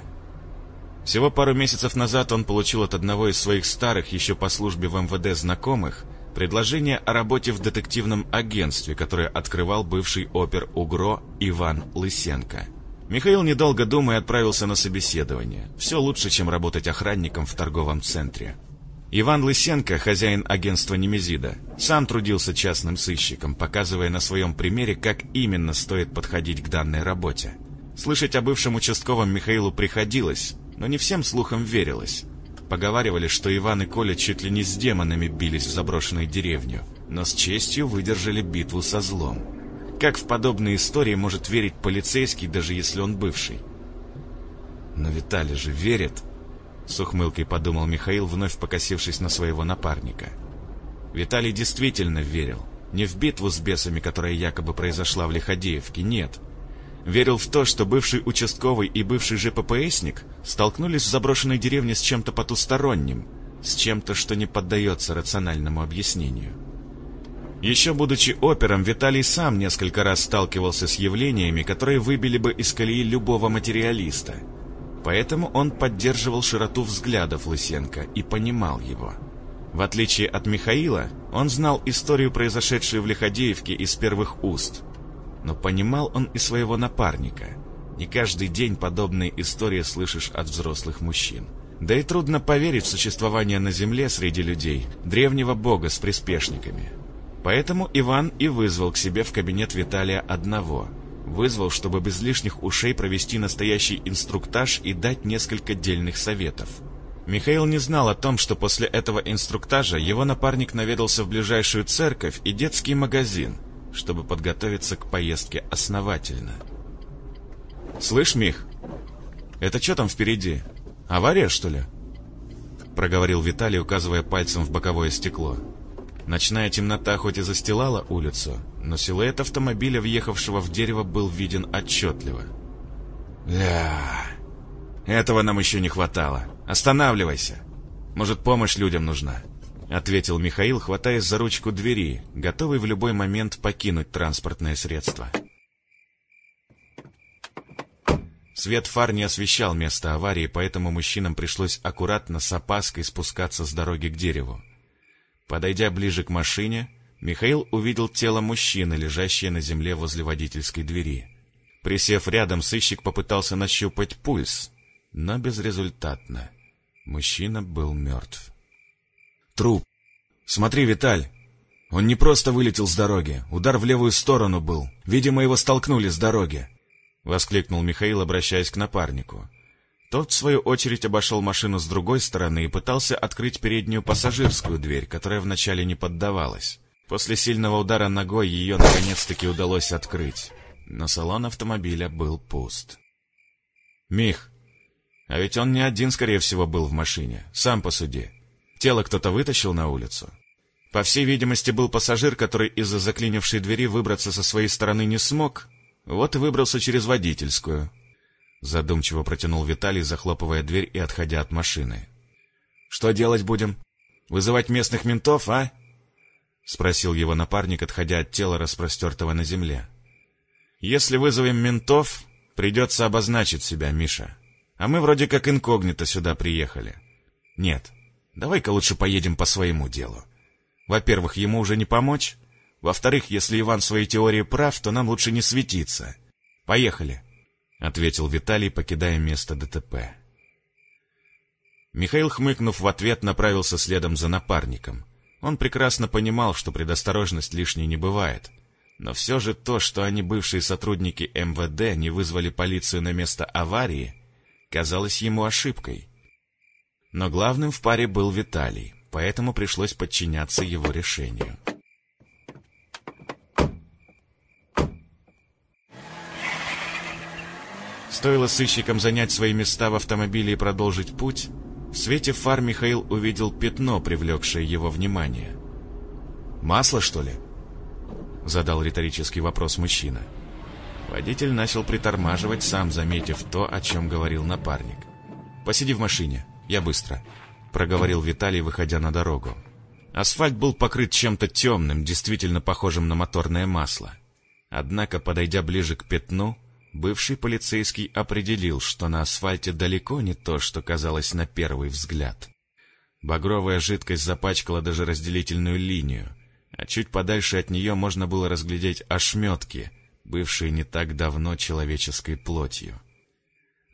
Всего пару месяцев назад он получил от одного из своих старых, еще по службе в МВД знакомых, предложение о работе в детективном агентстве, которое открывал бывший опер УГРО Иван Лысенко – Михаил, недолго думая, отправился на собеседование. Все лучше, чем работать охранником в торговом центре. Иван Лысенко, хозяин агентства «Немезида», сам трудился частным сыщиком, показывая на своем примере, как именно стоит подходить к данной работе. Слышать о бывшем участковом Михаилу приходилось, но не всем слухам верилось. Поговаривали, что Иван и Коля чуть ли не с демонами бились в заброшенной деревню, но с честью выдержали битву со злом. Как в подобные истории может верить полицейский, даже если он бывший? Но Виталий же верит, с ухмылкой подумал Михаил, вновь покосившись на своего напарника. Виталий действительно верил. Не в битву с бесами, которая якобы произошла в Лиходеевке, нет. Верил в то, что бывший участковый и бывший ЖППСник столкнулись в заброшенной деревне с чем-то потусторонним, с чем-то, что не поддается рациональному объяснению. Еще будучи опером, Виталий сам несколько раз сталкивался с явлениями, которые выбили бы из колеи любого материалиста. Поэтому он поддерживал широту взглядов Лысенко и понимал его. В отличие от Михаила, он знал историю, произошедшую в Лиходеевке, из первых уст. Но понимал он и своего напарника. Не каждый день подобные истории слышишь от взрослых мужчин. Да и трудно поверить в существование на земле среди людей древнего бога с приспешниками – Поэтому Иван и вызвал к себе в кабинет Виталия одного. Вызвал, чтобы без лишних ушей провести настоящий инструктаж и дать несколько дельных советов. Михаил не знал о том, что после этого инструктажа его напарник наведался в ближайшую церковь и детский магазин, чтобы подготовиться к поездке основательно. «Слышь, Мих, это что там впереди? Авария, что ли?» Проговорил Виталий, указывая пальцем в боковое стекло. Ночная темнота хоть и застилала улицу, но силуэт автомобиля, въехавшего в дерево, был виден отчетливо. «Ля... Этого нам еще не хватало. Останавливайся. Может, помощь людям нужна?» Ответил Михаил, хватаясь за ручку двери, готовый в любой момент покинуть транспортное средство. Свет фар не освещал место аварии, поэтому мужчинам пришлось аккуратно с опаской спускаться с дороги к дереву. Подойдя ближе к машине, Михаил увидел тело мужчины, лежащее на земле возле водительской двери. Присев рядом, сыщик попытался нащупать пульс, но безрезультатно. Мужчина был мертв. «Труп! Смотри, Виталь! Он не просто вылетел с дороги, удар в левую сторону был. Видимо, его столкнули с дороги!» — воскликнул Михаил, обращаясь к напарнику. Тот, в свою очередь, обошел машину с другой стороны и пытался открыть переднюю пассажирскую дверь, которая вначале не поддавалась. После сильного удара ногой ее наконец-таки удалось открыть, но салон автомобиля был пуст. «Мих, а ведь он не один, скорее всего, был в машине. Сам посуди. Тело кто-то вытащил на улицу. По всей видимости, был пассажир, который из-за заклинившей двери выбраться со своей стороны не смог, вот и выбрался через водительскую. Задумчиво протянул Виталий, захлопывая дверь и отходя от машины. «Что делать будем? Вызывать местных ментов, а?» Спросил его напарник, отходя от тела, распростертого на земле. «Если вызовем ментов, придется обозначить себя, Миша. А мы вроде как инкогнито сюда приехали. Нет, давай-ка лучше поедем по своему делу. Во-первых, ему уже не помочь. Во-вторых, если Иван в своей теории прав, то нам лучше не светиться. Поехали!» Ответил Виталий, покидая место ДТП. Михаил, хмыкнув в ответ, направился следом за напарником. Он прекрасно понимал, что предосторожность лишней не бывает. Но все же то, что они, бывшие сотрудники МВД, не вызвали полицию на место аварии, казалось ему ошибкой. Но главным в паре был Виталий, поэтому пришлось подчиняться его решению. Стоило сыщикам занять свои места в автомобиле и продолжить путь, в свете фар Михаил увидел пятно, привлекшее его внимание. «Масло, что ли?» — задал риторический вопрос мужчина. Водитель начал притормаживать, сам заметив то, о чем говорил напарник. «Посиди в машине, я быстро», — проговорил Виталий, выходя на дорогу. Асфальт был покрыт чем-то темным, действительно похожим на моторное масло. Однако, подойдя ближе к пятну, Бывший полицейский определил, что на асфальте далеко не то, что казалось на первый взгляд. Багровая жидкость запачкала даже разделительную линию, а чуть подальше от нее можно было разглядеть ошметки, бывшие не так давно человеческой плотью.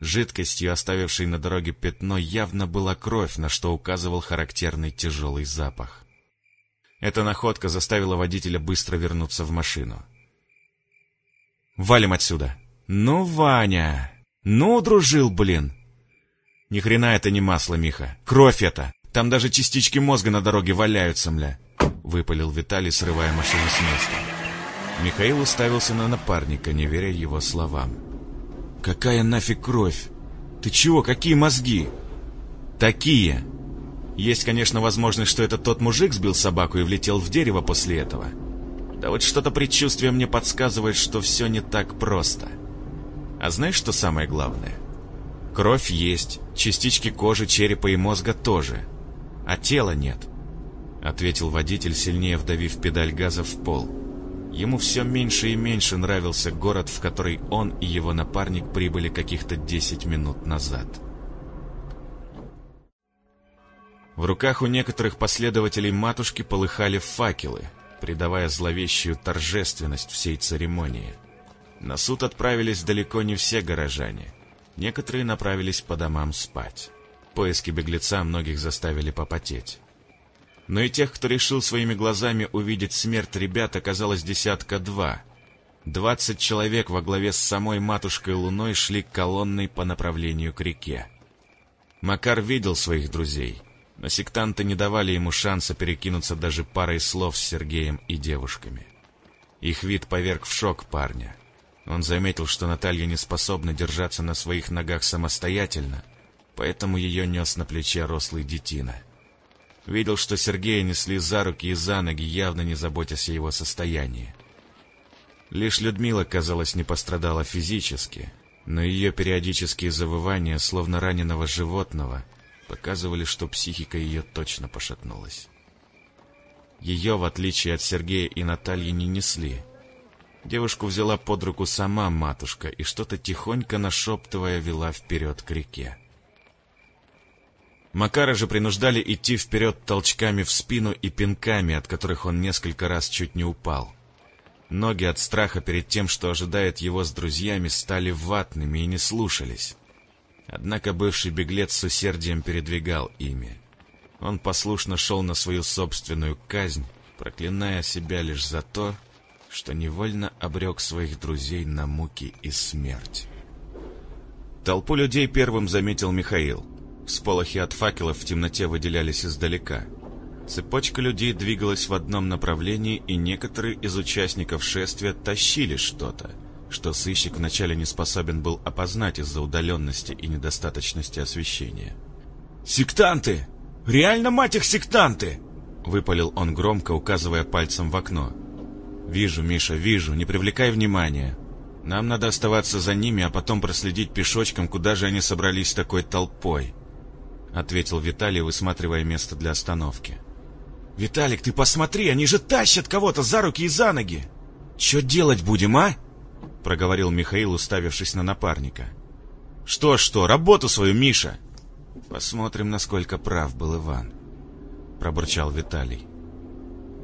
Жидкостью, оставившей на дороге пятно, явно была кровь, на что указывал характерный тяжелый запах. Эта находка заставила водителя быстро вернуться в машину. «Валим отсюда!» «Ну, Ваня! Ну, дружил, блин!» «Ни хрена это не масло, Миха. Кровь это! Там даже частички мозга на дороге валяются, мля!» Выпалил Виталий, срывая машину с места. Михаил уставился на напарника, не веря его словам. «Какая нафиг кровь? Ты чего, какие мозги?» «Такие!» Есть, конечно, возможность, что это тот мужик сбил собаку и влетел в дерево после этого. Да вот что-то предчувствие мне подсказывает, что все не так просто. А знаешь, что самое главное? Кровь есть, частички кожи, черепа и мозга тоже, а тела нет, ответил водитель, сильнее вдавив педаль газа в пол. Ему все меньше и меньше нравился город, в который он и его напарник прибыли каких-то десять минут назад. В руках у некоторых последователей матушки полыхали факелы, придавая зловещую торжественность всей церемонии – на суд отправились далеко не все горожане. Некоторые направились по домам спать. Поиски беглеца многих заставили попотеть. Но и тех, кто решил своими глазами увидеть смерть ребят, оказалось десятка-два. Двадцать человек во главе с самой матушкой Луной шли колонной по направлению к реке. Макар видел своих друзей, но сектанты не давали ему шанса перекинуться даже парой слов с Сергеем и девушками. Их вид поверг в шок парня. Он заметил, что Наталья не способна держаться на своих ногах самостоятельно, поэтому ее нес на плече рослый детина. Видел, что Сергея несли за руки и за ноги, явно не заботясь о его состоянии. Лишь Людмила, казалось, не пострадала физически, но ее периодические завывания, словно раненого животного, показывали, что психика ее точно пошатнулась. Ее, в отличие от Сергея и Натальи, не несли, Девушку взяла под руку сама матушка и что-то тихонько нашептывая вела вперед к реке. Макара же принуждали идти вперед толчками в спину и пинками, от которых он несколько раз чуть не упал. Ноги от страха перед тем, что ожидает его с друзьями, стали ватными и не слушались. Однако бывший беглец с усердием передвигал ими. Он послушно шел на свою собственную казнь, проклиная себя лишь за то, что невольно обрек своих друзей на муки и смерть. Толпу людей первым заметил Михаил. Всполохи от факелов в темноте выделялись издалека. Цепочка людей двигалась в одном направлении, и некоторые из участников шествия тащили что-то, что сыщик вначале не способен был опознать из-за удаленности и недостаточности освещения. «Сектанты! Реально, мать их, сектанты!» Выпалил он громко, указывая пальцем в окно. «Вижу, Миша, вижу, не привлекай внимания. Нам надо оставаться за ними, а потом проследить пешочком, куда же они собрались такой толпой», — ответил Виталий, высматривая место для остановки. «Виталик, ты посмотри, они же тащат кого-то за руки и за ноги! Что делать будем, а?» — проговорил Михаил, уставившись на напарника. «Что-что, работу свою, Миша!» «Посмотрим, насколько прав был Иван», — пробурчал Виталий.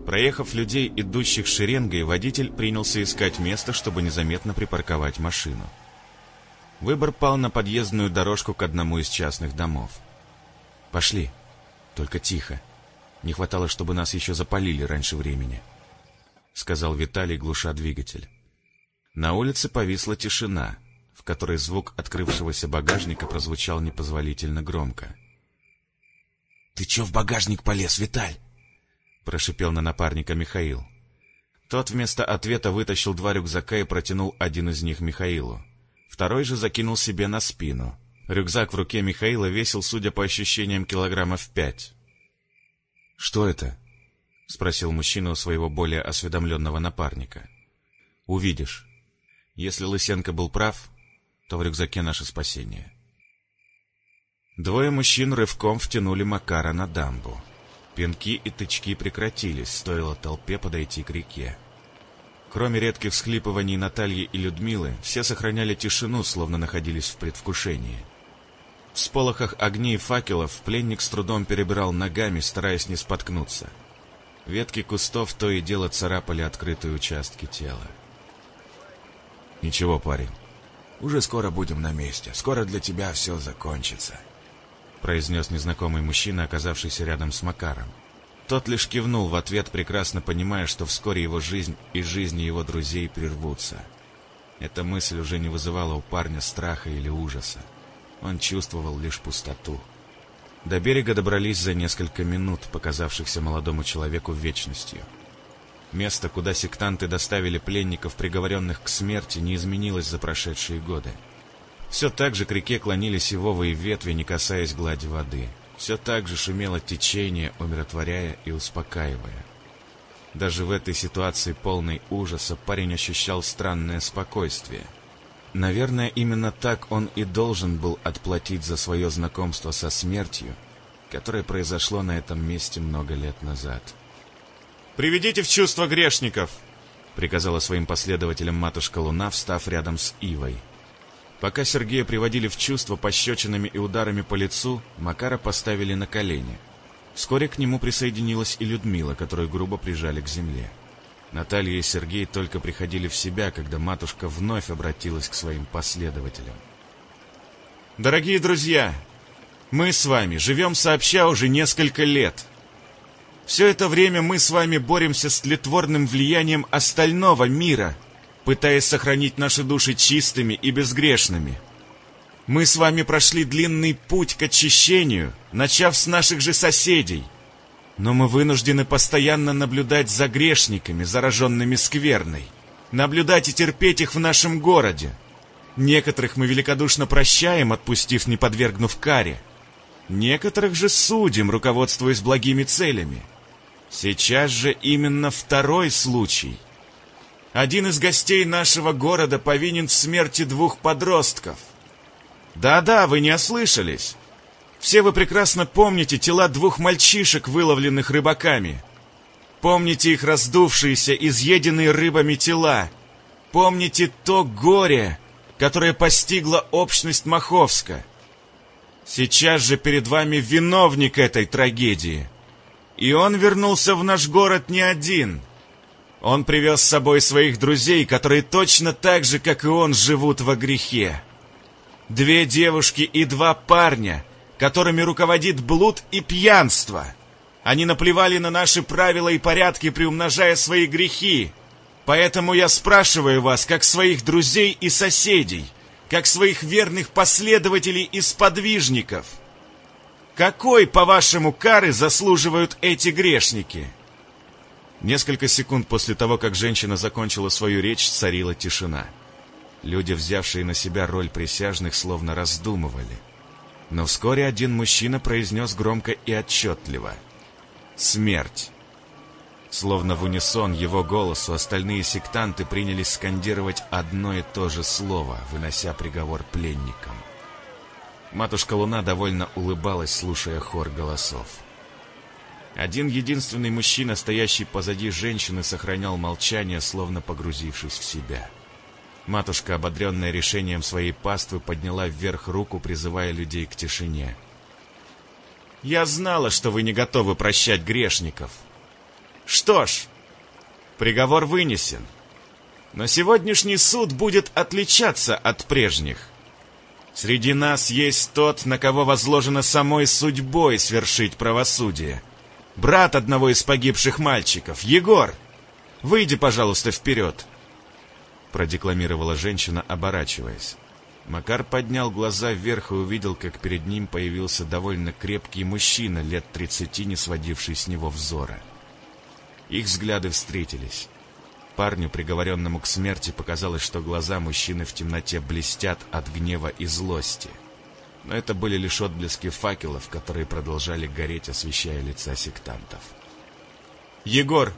Проехав людей, идущих шеренгой, водитель принялся искать место, чтобы незаметно припарковать машину. Выбор пал на подъездную дорожку к одному из частных домов. «Пошли. Только тихо. Не хватало, чтобы нас еще запалили раньше времени», — сказал Виталий, глуша двигатель. На улице повисла тишина, в которой звук открывшегося багажника прозвучал непозволительно громко. «Ты че в багажник полез, Виталь?» Прошипел на напарника Михаил. Тот вместо ответа вытащил два рюкзака и протянул один из них Михаилу. Второй же закинул себе на спину. Рюкзак в руке Михаила весил, судя по ощущениям, килограммов пять. «Что это?» — спросил мужчина у своего более осведомленного напарника. «Увидишь. Если Лысенко был прав, то в рюкзаке наше спасение». Двое мужчин рывком втянули Макара на дамбу. Пинки и тычки прекратились, стоило толпе подойти к реке. Кроме редких всхлипываний Натальи и Людмилы, все сохраняли тишину, словно находились в предвкушении. В сполохах огней и факелов пленник с трудом перебирал ногами, стараясь не споткнуться. Ветки кустов то и дело царапали открытые участки тела. «Ничего, парень, уже скоро будем на месте. Скоро для тебя все закончится», произнес незнакомый мужчина, оказавшийся рядом с Макаром. Тот лишь кивнул в ответ, прекрасно понимая, что вскоре его жизнь и жизни его друзей прервутся. Эта мысль уже не вызывала у парня страха или ужаса. Он чувствовал лишь пустоту. До берега добрались за несколько минут, показавшихся молодому человеку вечностью. Место, куда сектанты доставили пленников, приговоренных к смерти, не изменилось за прошедшие годы. Все так же к реке клонились ивовые ветви, не касаясь глади воды. Все так же шумело течение, умиротворяя и успокаивая. Даже в этой ситуации полной ужаса парень ощущал странное спокойствие. Наверное, именно так он и должен был отплатить за свое знакомство со смертью, которое произошло на этом месте много лет назад. «Приведите в чувство грешников!» — приказала своим последователям матушка Луна, встав рядом с Ивой. Пока Сергея приводили в чувство пощечинами и ударами по лицу, Макара поставили на колени. Вскоре к нему присоединилась и Людмила, которую грубо прижали к земле. Наталья и Сергей только приходили в себя, когда матушка вновь обратилась к своим последователям. «Дорогие друзья, мы с вами живем сообща уже несколько лет. Все это время мы с вами боремся с тлетворным влиянием остального мира — пытаясь сохранить наши души чистыми и безгрешными. Мы с вами прошли длинный путь к очищению, начав с наших же соседей. Но мы вынуждены постоянно наблюдать за грешниками, зараженными скверной. Наблюдать и терпеть их в нашем городе. Некоторых мы великодушно прощаем, отпустив, не подвергнув каре. Некоторых же судим, руководствуясь благими целями. Сейчас же именно второй случай — один из гостей нашего города повинен в смерти двух подростков. Да-да, вы не ослышались. Все вы прекрасно помните тела двух мальчишек, выловленных рыбаками. Помните их раздувшиеся, изъеденные рыбами тела. Помните то горе, которое постигло общность Маховска. Сейчас же перед вами виновник этой трагедии. И он вернулся в наш город не один — он привез с собой своих друзей, которые точно так же, как и он, живут во грехе. Две девушки и два парня, которыми руководит блуд и пьянство. Они наплевали на наши правила и порядки, приумножая свои грехи. Поэтому я спрашиваю вас, как своих друзей и соседей, как своих верных последователей и сподвижников. Какой, по-вашему, кары заслуживают эти грешники?» Несколько секунд после того, как женщина закончила свою речь, царила тишина. Люди, взявшие на себя роль присяжных, словно раздумывали. Но вскоре один мужчина произнес громко и отчетливо «Смерть». Словно в унисон его голосу остальные сектанты принялись скандировать одно и то же слово, вынося приговор пленникам. Матушка Луна довольно улыбалась, слушая хор голосов. Один единственный мужчина, стоящий позади женщины, сохранял молчание, словно погрузившись в себя. Матушка, ободренная решением своей паствы, подняла вверх руку, призывая людей к тишине. «Я знала, что вы не готовы прощать грешников. Что ж, приговор вынесен. Но сегодняшний суд будет отличаться от прежних. Среди нас есть тот, на кого возложено самой судьбой свершить правосудие» брат одного из погибших мальчиков, Егор. Выйди, пожалуйста, вперед!» Продекламировала женщина, оборачиваясь. Макар поднял глаза вверх и увидел, как перед ним появился довольно крепкий мужчина, лет тридцати, не сводивший с него взора. Их взгляды встретились. Парню, приговоренному к смерти, показалось, что глаза мужчины в темноте блестят от гнева и злости — но это были лишь отблески факелов, которые продолжали гореть, освещая лица сектантов. «Егор,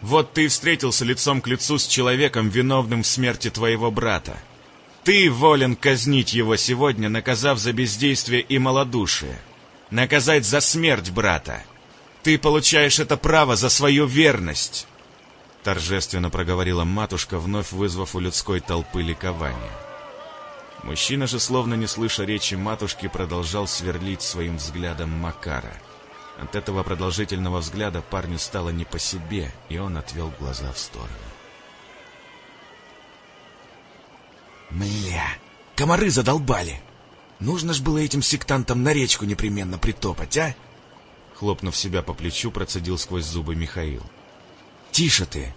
вот ты встретился лицом к лицу с человеком, виновным в смерти твоего брата. Ты волен казнить его сегодня, наказав за бездействие и малодушие. Наказать за смерть брата. Ты получаешь это право за свою верность!» Торжественно проговорила матушка, вновь вызвав у людской толпы ликование. Мужчина же, словно не слыша речи матушки, продолжал сверлить своим взглядом Макара. От этого продолжительного взгляда парню стало не по себе, и он отвел глаза в сторону. «Мля, комары задолбали! Нужно ж было этим сектантам на речку непременно притопать, а?» Хлопнув себя по плечу, процедил сквозь зубы Михаил. «Тише ты!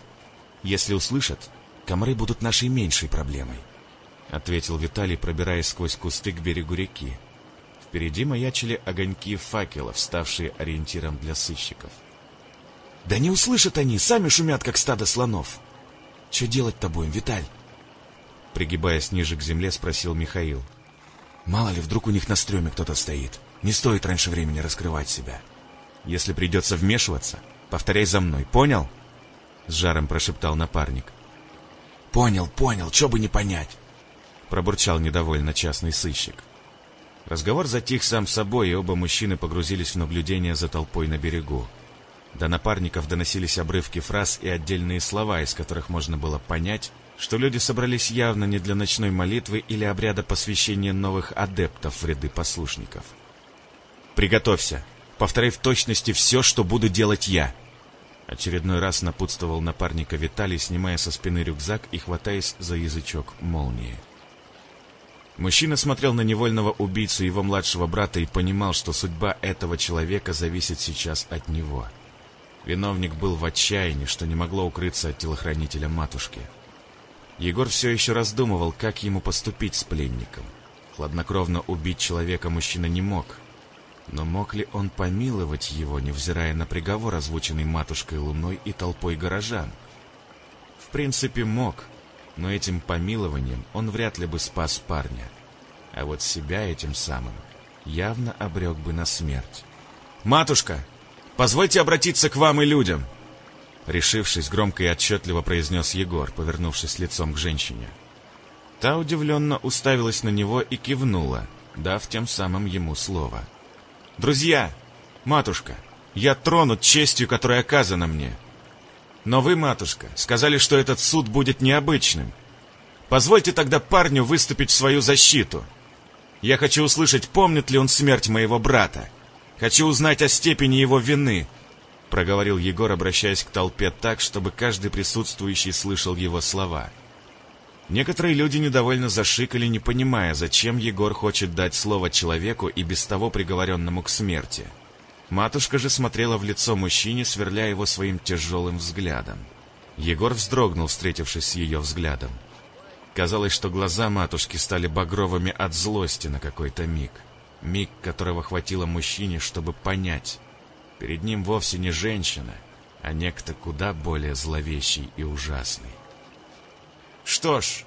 Если услышат, комары будут нашей меньшей проблемой. — ответил Виталий, пробираясь сквозь кусты к берегу реки. Впереди маячили огоньки факелов, ставшие ориентиром для сыщиков. «Да не услышат они, сами шумят, как стадо слонов. Что делать-то будем, Виталь?» Пригибаясь ниже к земле, спросил Михаил. «Мало ли, вдруг у них на стреме кто-то стоит. Не стоит раньше времени раскрывать себя». «Если придется вмешиваться, повторяй за мной, понял?» С жаром прошептал напарник. «Понял, понял, что бы не понять пробурчал недовольно частный сыщик. Разговор затих сам собой, и оба мужчины погрузились в наблюдение за толпой на берегу. До напарников доносились обрывки фраз и отдельные слова, из которых можно было понять, что люди собрались явно не для ночной молитвы или обряда посвящения новых адептов в ряды послушников. «Приготовься! Повторяй в точности все, что буду делать я!» Очередной раз напутствовал напарника Виталий, снимая со спины рюкзак и хватаясь за язычок молнии. Мужчина смотрел на невольного убийцу его младшего брата и понимал, что судьба этого человека зависит сейчас от него. Виновник был в отчаянии, что не могло укрыться от телохранителя матушки. Егор все еще раздумывал, как ему поступить с пленником. Хладнокровно убить человека мужчина не мог. Но мог ли он помиловать его, невзирая на приговор, озвученный матушкой Луной и толпой горожан? В принципе, мог, но этим помилованием он вряд ли бы спас парня. А вот себя этим самым явно обрек бы на смерть. «Матушка, позвольте обратиться к вам и людям!» Решившись, громко и отчетливо произнес Егор, повернувшись лицом к женщине. Та удивленно уставилась на него и кивнула, дав тем самым ему слово. «Друзья, матушка, я тронут честью, которая оказана мне. Но вы, матушка, сказали, что этот суд будет необычным. Позвольте тогда парню выступить в свою защиту. Я хочу услышать, помнит ли он смерть моего брата. Хочу узнать о степени его вины, — проговорил Егор, обращаясь к толпе так, чтобы каждый присутствующий слышал его слова. Некоторые люди недовольно зашикали, не понимая, зачем Егор хочет дать слово человеку и без того приговоренному к смерти. — Матушка же смотрела в лицо мужчине, сверляя его своим тяжелым взглядом. Егор вздрогнул, встретившись с ее взглядом. Казалось, что глаза матушки стали багровыми от злости на какой-то миг. Миг, которого хватило мужчине, чтобы понять. Перед ним вовсе не женщина, а некто куда более зловещий и ужасный. «Что ж,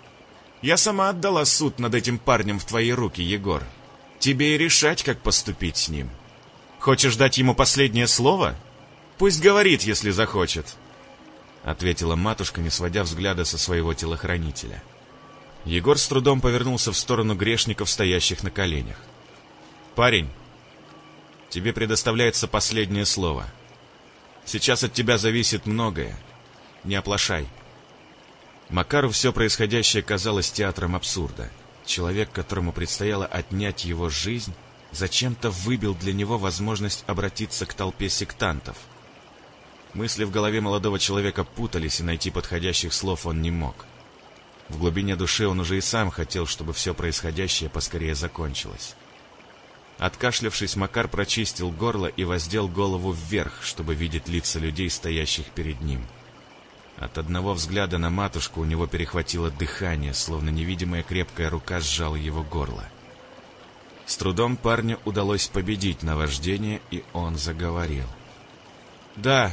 я сама отдала суд над этим парнем в твои руки, Егор. Тебе и решать, как поступить с ним. Хочешь дать ему последнее слово? Пусть говорит, если захочет», — ответила матушка, не сводя взгляда со своего телохранителя. — Егор с трудом повернулся в сторону грешников, стоящих на коленях. «Парень, тебе предоставляется последнее слово. Сейчас от тебя зависит многое. Не оплошай». Макару все происходящее казалось театром абсурда. Человек, которому предстояло отнять его жизнь, зачем-то выбил для него возможность обратиться к толпе сектантов. Мысли в голове молодого человека путались, и найти подходящих слов он не мог. В глубине души он уже и сам хотел, чтобы все происходящее поскорее закончилось. Откашлявшись, Макар прочистил горло и воздел голову вверх, чтобы видеть лица людей, стоящих перед ним. От одного взгляда на матушку у него перехватило дыхание, словно невидимая крепкая рука сжала его горло. С трудом парню удалось победить наваждение, и он заговорил. «Да,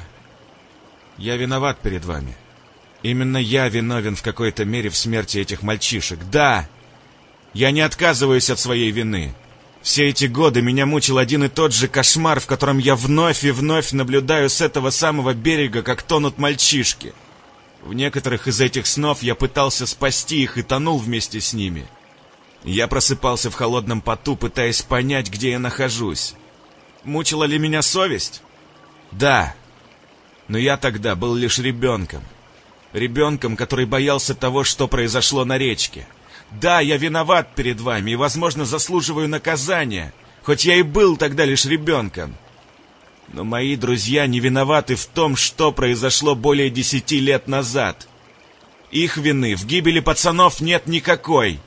я виноват перед вами. Именно я виновен в какой-то мере в смерти этих мальчишек. Да! Я не отказываюсь от своей вины. Все эти годы меня мучил один и тот же кошмар, в котором я вновь и вновь наблюдаю с этого самого берега, как тонут мальчишки. В некоторых из этих снов я пытался спасти их и тонул вместе с ними. Я просыпался в холодном поту, пытаясь понять, где я нахожусь. Мучила ли меня совесть? Да. Но я тогда был лишь ребенком. Ребенком, который боялся того, что произошло на речке. Да, я виноват перед вами и, возможно, заслуживаю наказания, хоть я и был тогда лишь ребенком. Но мои друзья не виноваты в том, что произошло более десяти лет назад. Их вины в гибели пацанов нет никакой.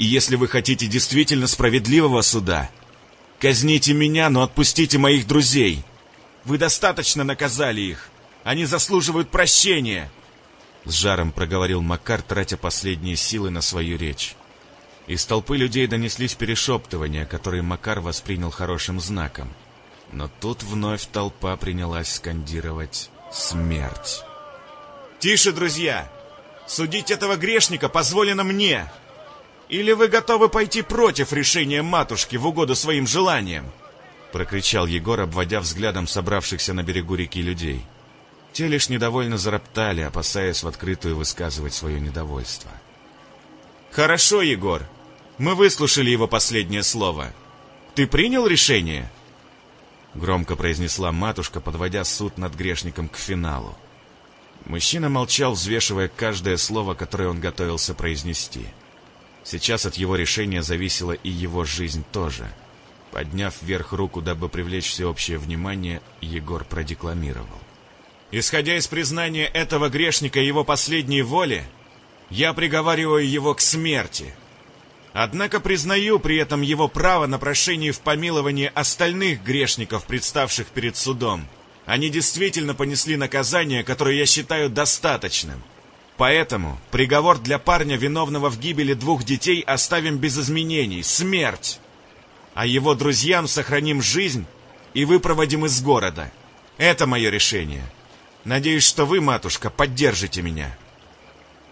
И если вы хотите действительно справедливого суда, казните меня, но отпустите моих друзей. Вы достаточно наказали их. Они заслуживают прощения. С жаром проговорил Макар, тратя последние силы на свою речь. Из толпы людей донеслись перешептывания, которые Макар воспринял хорошим знаком. Но тут вновь толпа принялась скандировать «Смерть!». «Тише, друзья! Судить этого грешника позволено мне! Или вы готовы пойти против решения матушки в угоду своим желаниям?» Прокричал Егор, обводя взглядом собравшихся на берегу реки людей. Те лишь недовольно зароптали, опасаясь в открытую высказывать свое недовольство. «Хорошо, Егор. Мы выслушали его последнее слово. Ты принял решение?» Громко произнесла матушка, подводя суд над грешником к финалу. Мужчина молчал, взвешивая каждое слово, которое он готовился произнести. Сейчас от его решения зависела и его жизнь тоже. Подняв вверх руку, дабы привлечь всеобщее внимание, Егор продекламировал. Исходя из признания этого грешника его последней воли, я приговариваю его к смерти. Однако признаю при этом его право на прошение в помиловании остальных грешников, представших перед судом. Они действительно понесли наказание, которое я считаю достаточным. Поэтому приговор для парня, виновного в гибели двух детей, оставим без изменений – смерть. А его друзьям сохраним жизнь и выпроводим из города. Это мое решение. Надеюсь, что вы, матушка, поддержите меня».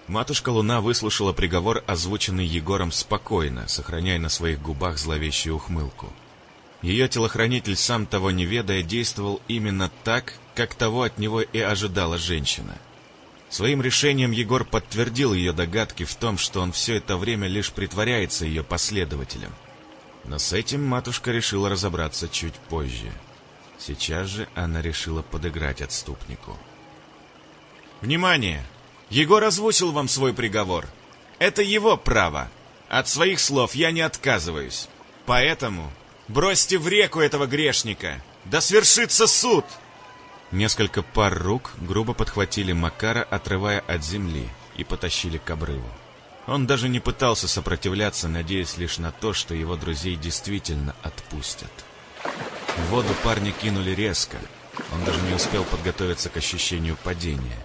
Матушка Луна выслушала приговор, озвученный Егором спокойно, сохраняя на своих губах зловещую ухмылку. Ее телохранитель, сам того не ведая, действовал именно так, как того от него и ожидала женщина. Своим решением Егор подтвердил ее догадки в том, что он все это время лишь притворяется ее последователем. Но с этим матушка решила разобраться чуть позже. Сейчас же она решила подыграть отступнику. «Внимание! Егор озвучил вам свой приговор. Это его право. От своих слов я не отказываюсь. Поэтому бросьте в реку этого грешника. Да свершится суд!» Несколько пар рук грубо подхватили Макара, отрывая от земли, и потащили к обрыву. Он даже не пытался сопротивляться, надеясь лишь на то, что его друзей действительно отпустят. В воду парня кинули резко. Он даже не успел подготовиться к ощущению падения.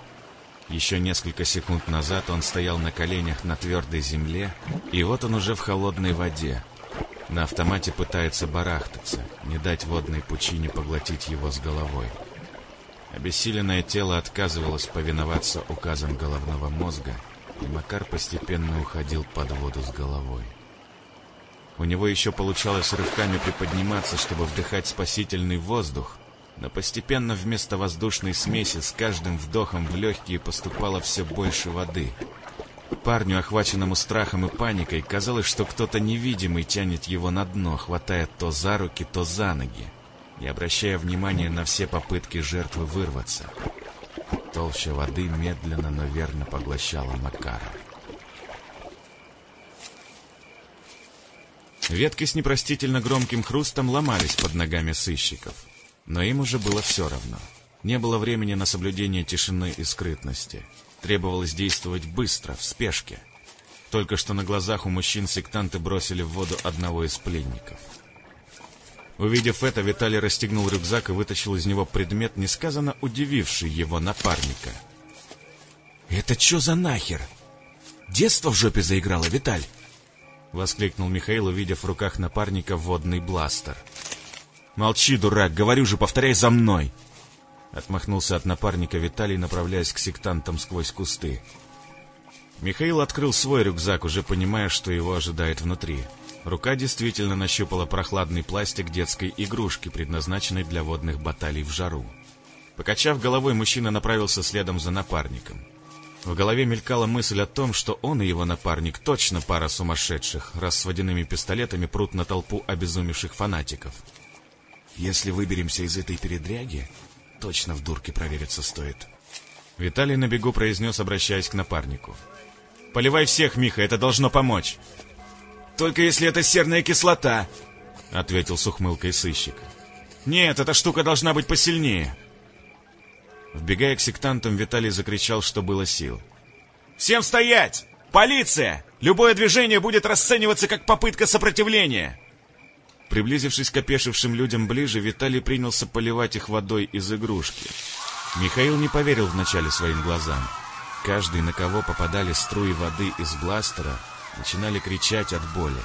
Еще несколько секунд назад он стоял на коленях на твердой земле, и вот он уже в холодной воде. На автомате пытается барахтаться, не дать водной пучине поглотить его с головой. Обессиленное тело отказывалось повиноваться указам головного мозга, и Макар постепенно уходил под воду с головой. У него еще получалось рывками приподниматься, чтобы вдыхать спасительный воздух, но постепенно вместо воздушной смеси с каждым вдохом в легкие поступало все больше воды. Парню, охваченному страхом и паникой, казалось, что кто-то невидимый тянет его на дно, хватая то за руки, то за ноги, не обращая внимания на все попытки жертвы вырваться. Толща воды медленно, но верно поглощала Макара. Ветки с непростительно громким хрустом ломались под ногами сыщиков. Но им уже было все равно. Не было времени на соблюдение тишины и скрытности. Требовалось действовать быстро, в спешке. Только что на глазах у мужчин сектанты бросили в воду одного из пленников. Увидев это, Виталий расстегнул рюкзак и вытащил из него предмет, несказанно удививший его напарника. «Это что за нахер? Детство в жопе заиграло, Виталь!» Воскликнул Михаил, увидев в руках напарника водный бластер. «Молчи, дурак, говорю же, повторяй за мной!» Отмахнулся от напарника Виталий, направляясь к сектантам сквозь кусты. Михаил открыл свой рюкзак, уже понимая, что его ожидает внутри. Рука действительно нащупала прохладный пластик детской игрушки, предназначенной для водных баталий в жару. Покачав головой, мужчина направился следом за напарником. В голове мелькала мысль о том, что он и его напарник точно пара сумасшедших, раз с водяными пистолетами прут на толпу обезумевших фанатиков. Если выберемся из этой передряги, точно в дурке провериться стоит. Виталий на бегу произнес, обращаясь к напарнику. «Поливай всех, Миха, это должно помочь!» «Только если это серная кислота!» — ответил с ухмылкой сыщик. «Нет, эта штука должна быть посильнее!» Вбегая к сектантам, Виталий закричал, что было сил. «Всем стоять! Полиция! Любое движение будет расцениваться как попытка сопротивления!» Приблизившись к опешившим людям ближе, Виталий принялся поливать их водой из игрушки. Михаил не поверил вначале своим глазам. Каждый, на кого попадали струи воды из бластера, начинали кричать от боли,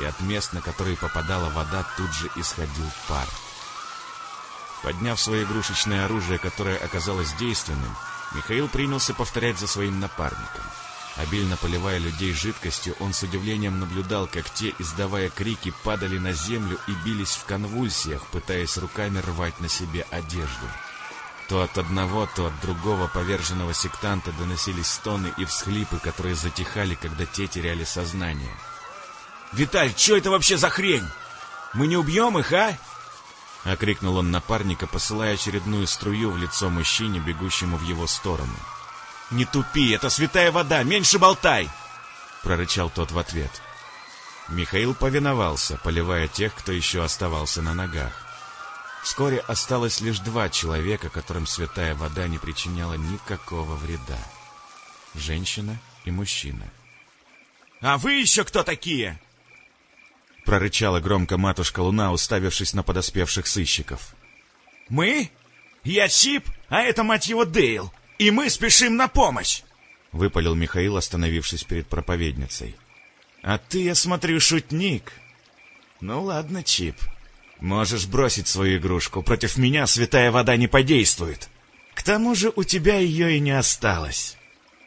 и от мест, на которые попадала вода, тут же исходил пар. Подняв свое игрушечное оружие, которое оказалось действенным, Михаил принялся повторять за своим напарником — Обильно поливая людей жидкостью, он с удивлением наблюдал, как те, издавая крики, падали на землю и бились в конвульсиях, пытаясь руками рвать на себе одежду. То от одного, то от другого поверженного сектанта доносились стоны и всхлипы, которые затихали, когда те теряли сознание. «Виталь, что это вообще за хрень? Мы не убьем их, а?» — окрикнул он напарника, посылая очередную струю в лицо мужчине, бегущему в его сторону. «Не тупи, это святая вода, меньше болтай!» Прорычал тот в ответ. Михаил повиновался, поливая тех, кто еще оставался на ногах. Вскоре осталось лишь два человека, которым святая вода не причиняла никакого вреда. Женщина и мужчина. «А вы еще кто такие?» Прорычала громко матушка Луна, уставившись на подоспевших сыщиков. «Мы? Я Чип, а это, мать его, Дейл и мы спешим на помощь!» — выпалил Михаил, остановившись перед проповедницей. «А ты, я смотрю, шутник. Ну ладно, Чип, можешь бросить свою игрушку. Против меня святая вода не подействует. К тому же у тебя ее и не осталось».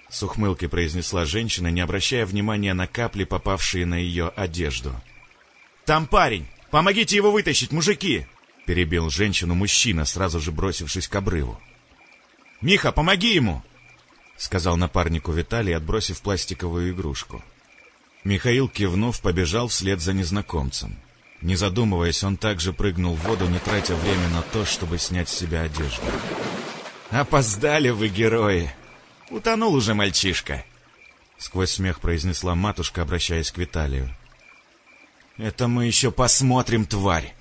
С ухмылкой произнесла женщина, не обращая внимания на капли, попавшие на ее одежду. «Там парень! Помогите его вытащить, мужики!» Перебил женщину мужчина, сразу же бросившись к обрыву. «Миха, помоги ему!» — сказал напарнику Виталий, отбросив пластиковую игрушку. Михаил, кивнув, побежал вслед за незнакомцем. Не задумываясь, он также прыгнул в воду, не тратя время на то, чтобы снять с себя одежду. «Опоздали вы, герои! Утонул уже мальчишка!» Сквозь смех произнесла матушка, обращаясь к Виталию. «Это мы еще посмотрим, тварь!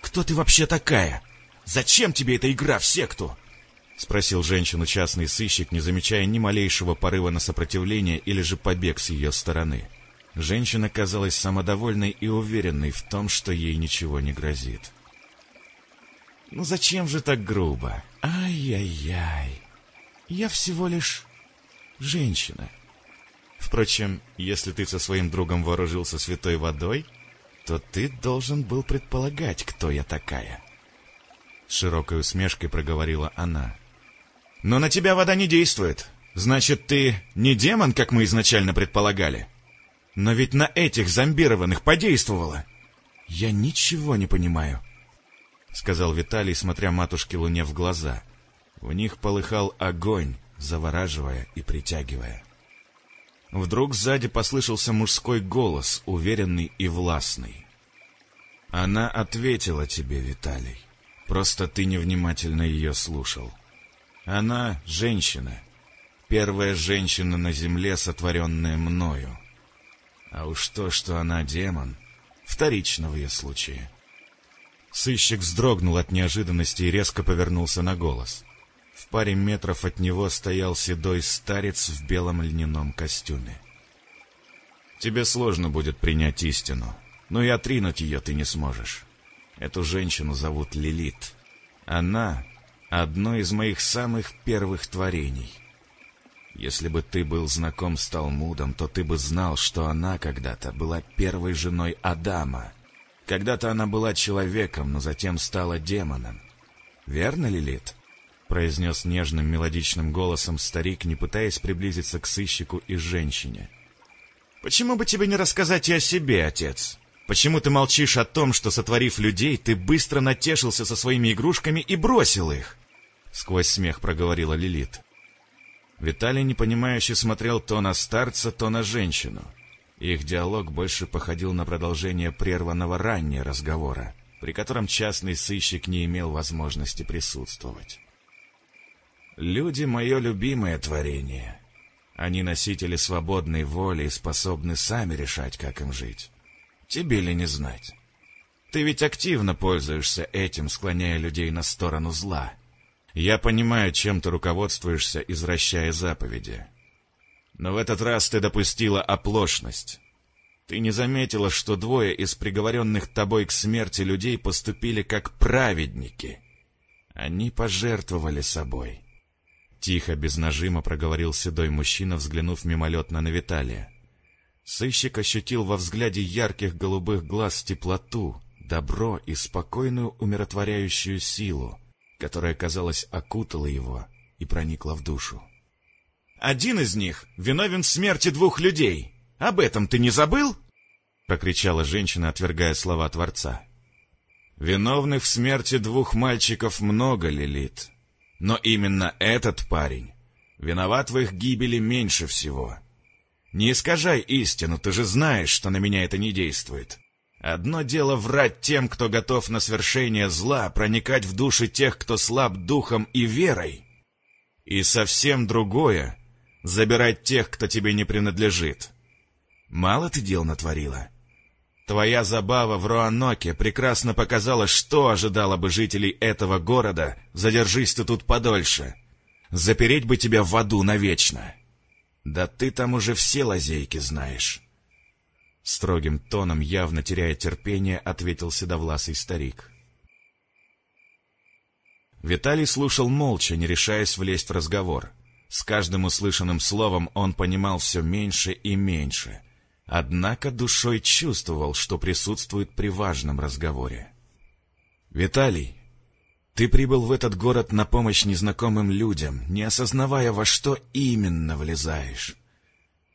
Кто ты вообще такая? Зачем тебе эта игра в секту?» — спросил женщину частный сыщик, не замечая ни малейшего порыва на сопротивление или же побег с ее стороны. Женщина казалась самодовольной и уверенной в том, что ей ничего не грозит. «Ну зачем же так грубо? Ай-яй-яй! Я всего лишь женщина. Впрочем, если ты со своим другом вооружился святой водой, то ты должен был предполагать, кто я такая. Широкой усмешкой проговорила она. Но на тебя вода не действует. Значит, ты не демон, как мы изначально предполагали? Но ведь на этих зомбированных подействовало. Я ничего не понимаю, — сказал Виталий, смотря матушке Луне в глаза. В них полыхал огонь, завораживая и притягивая. Вдруг сзади послышался мужской голос, уверенный и властный. Она ответила тебе, Виталий. Просто ты невнимательно ее слушал. Она женщина. Первая женщина на земле, сотворенная мною. А уж то, что она демон, вторично в ее случае. Сыщик вздрогнул от неожиданности и резко повернулся на голос. В паре метров от него стоял седой старец в белом льняном костюме. «Тебе сложно будет принять истину, но и отринуть ее ты не сможешь. Эту женщину зовут Лилит. Она — одно из моих самых первых творений. Если бы ты был знаком с Талмудом, то ты бы знал, что она когда-то была первой женой Адама. Когда-то она была человеком, но затем стала демоном. Верно, Лилит?» произнес нежным мелодичным голосом старик, не пытаясь приблизиться к сыщику и женщине. «Почему бы тебе не рассказать и о себе, отец? Почему ты молчишь о том, что, сотворив людей, ты быстро натешился со своими игрушками и бросил их?» Сквозь смех проговорила Лилит. Виталий непонимающе смотрел то на старца, то на женщину. Их диалог больше походил на продолжение прерванного ранее разговора, при котором частный сыщик не имел возможности присутствовать. Люди — мое любимое творение. Они носители свободной воли и способны сами решать, как им жить. Тебе ли не знать? Ты ведь активно пользуешься этим, склоняя людей на сторону зла. Я понимаю, чем ты руководствуешься, извращая заповеди. Но в этот раз ты допустила оплошность. Ты не заметила, что двое из приговоренных тобой к смерти людей поступили как праведники. Они пожертвовали собой. Тихо, без нажима проговорил седой мужчина, взглянув мимолетно на Виталия. Сыщик ощутил во взгляде ярких голубых глаз теплоту, добро и спокойную умиротворяющую силу, которая, казалось, окутала его и проникла в душу. «Один из них виновен в смерти двух людей. Об этом ты не забыл?» — прокричала женщина, отвергая слова Творца. «Виновных в смерти двух мальчиков много, Лилит», но именно этот парень виноват в их гибели меньше всего. Не искажай истину, ты же знаешь, что на меня это не действует. Одно дело врать тем, кто готов на свершение зла, проникать в души тех, кто слаб духом и верой. И совсем другое — забирать тех, кто тебе не принадлежит. Мало ты дел натворила. Твоя забава в Руаноке прекрасно показала, что ожидало бы жителей этого города, задержись ты тут подольше. Запереть бы тебя в аду навечно. Да ты там уже все лазейки знаешь. Строгим тоном, явно теряя терпение, ответил седовласый старик. Виталий слушал молча, не решаясь влезть в разговор. С каждым услышанным словом он понимал все меньше и меньше — однако душой чувствовал, что присутствует при важном разговоре. «Виталий, ты прибыл в этот город на помощь незнакомым людям, не осознавая, во что именно влезаешь.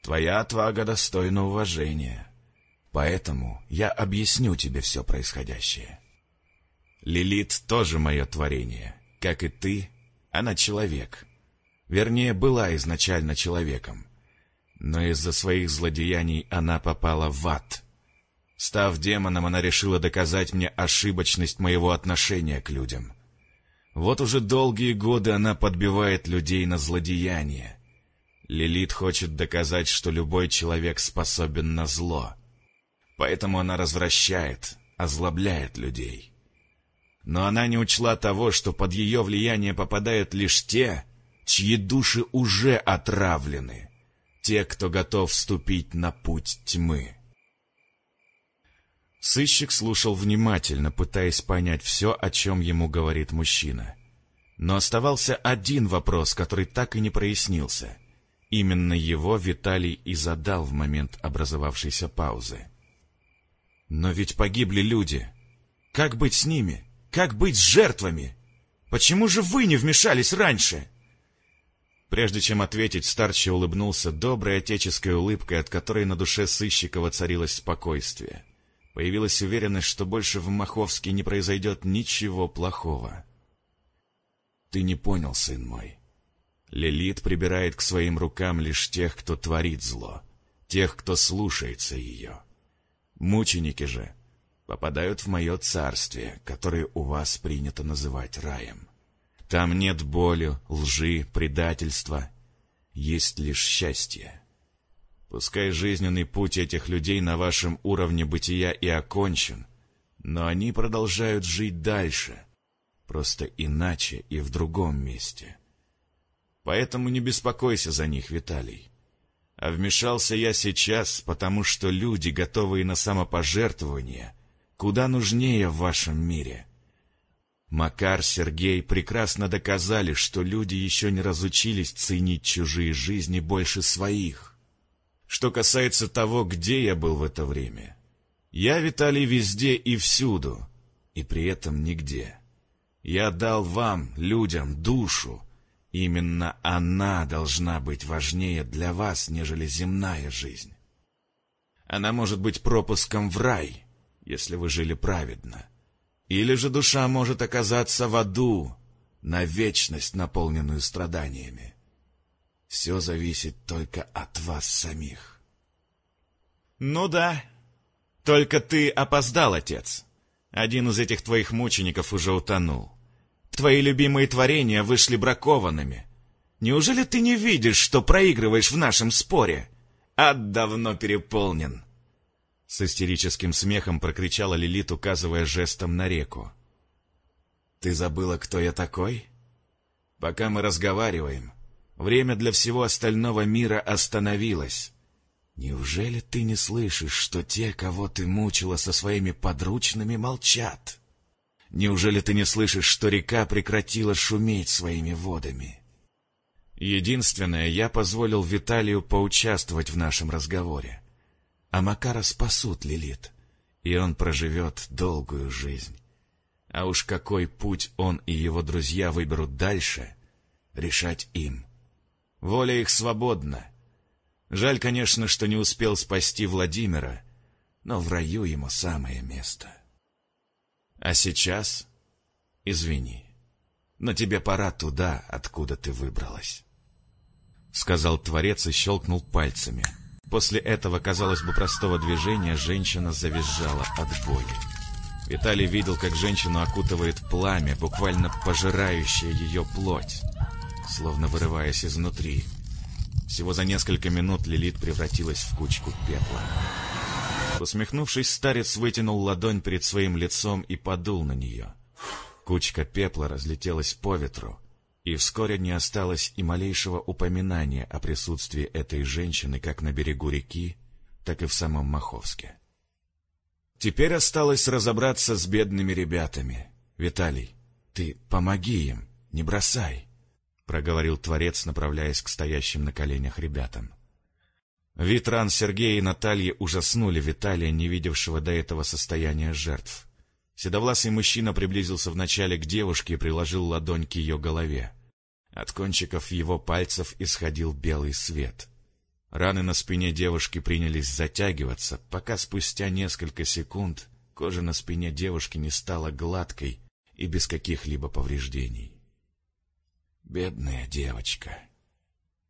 Твоя отвага достойна уважения, поэтому я объясню тебе все происходящее. Лилит тоже мое творение, как и ты, она человек. Вернее, была изначально человеком но из-за своих злодеяний она попала в ад. Став демоном, она решила доказать мне ошибочность моего отношения к людям. Вот уже долгие годы она подбивает людей на злодеяние. Лилит хочет доказать, что любой человек способен на зло. Поэтому она развращает, озлобляет людей. Но она не учла того, что под ее влияние попадают лишь те, чьи души уже отравлены те, кто готов вступить на путь тьмы. Сыщик слушал внимательно, пытаясь понять все, о чем ему говорит мужчина. Но оставался один вопрос, который так и не прояснился. Именно его Виталий и задал в момент образовавшейся паузы. Но ведь погибли люди. Как быть с ними? Как быть с жертвами? Почему же вы не вмешались раньше? Прежде чем ответить, старче улыбнулся доброй отеческой улыбкой, от которой на душе сыщика воцарилось спокойствие. Появилась уверенность, что больше в Маховске не произойдет ничего плохого. «Ты не понял, сын мой. Лилит прибирает к своим рукам лишь тех, кто творит зло, тех, кто слушается ее. Мученики же попадают в мое царствие, которое у вас принято называть раем. Там нет боли, лжи, предательства, есть лишь счастье. Пускай жизненный путь этих людей на вашем уровне бытия и окончен, но они продолжают жить дальше, просто иначе и в другом месте. Поэтому не беспокойся за них, Виталий. А вмешался я сейчас, потому что люди, готовые на самопожертвование, куда нужнее в вашем мире. Макар, Сергей прекрасно доказали, что люди еще не разучились ценить чужие жизни больше своих. Что касается того, где я был в это время, я, Виталий, везде и всюду, и при этом нигде. Я дал вам, людям, душу, Именно она должна быть важнее для вас, нежели земная жизнь. Она может быть пропуском в рай, если вы жили праведно. Или же душа может оказаться в аду, на вечность, наполненную страданиями. Все зависит только от вас самих. Ну да, только ты опоздал, отец. Один из этих твоих мучеников уже утонул. Твои любимые творения вышли бракованными. Неужели ты не видишь, что проигрываешь в нашем споре? Ад давно переполнен. С истерическим смехом прокричала Лилит, указывая жестом на реку. «Ты забыла, кто я такой? Пока мы разговариваем, время для всего остального мира остановилось. Неужели ты не слышишь, что те, кого ты мучила со своими подручными, молчат?» Неужели ты не слышишь, что река прекратила шуметь своими водами? Единственное, я позволил Виталию поучаствовать в нашем разговоре. А Макара спасут Лилит, и он проживет долгую жизнь. А уж какой путь он и его друзья выберут дальше, решать им. Воля их свободна. Жаль, конечно, что не успел спасти Владимира, но в раю ему самое место. А сейчас, извини, но тебе пора туда, откуда ты выбралась. Сказал Творец и щелкнул пальцами. После этого, казалось бы, простого движения женщина завизжала от боли. Виталий видел, как женщину окутывает пламя, буквально пожирающее ее плоть, словно вырываясь изнутри. Всего за несколько минут Лилит превратилась в кучку пепла. Усмехнувшись, старец вытянул ладонь перед своим лицом и подул на нее. Кучка пепла разлетелась по ветру, и вскоре не осталось и малейшего упоминания о присутствии этой женщины как на берегу реки, так и в самом Маховске. Теперь осталось разобраться с бедными ребятами. Виталий, ты помоги им, не бросай, проговорил Творец, направляясь к стоящим на коленях ребятам. Вид ран Сергея и Натальи ужаснули Виталия, не видевшего до этого состояния жертв. Седовласый мужчина приблизился вначале к девушке и приложил ладонь к ее голове. От кончиков его пальцев исходил белый свет. Раны на спине девушки принялись затягиваться, пока спустя несколько секунд кожа на спине девушки не стала гладкой и без каких-либо повреждений. «Бедная девочка»,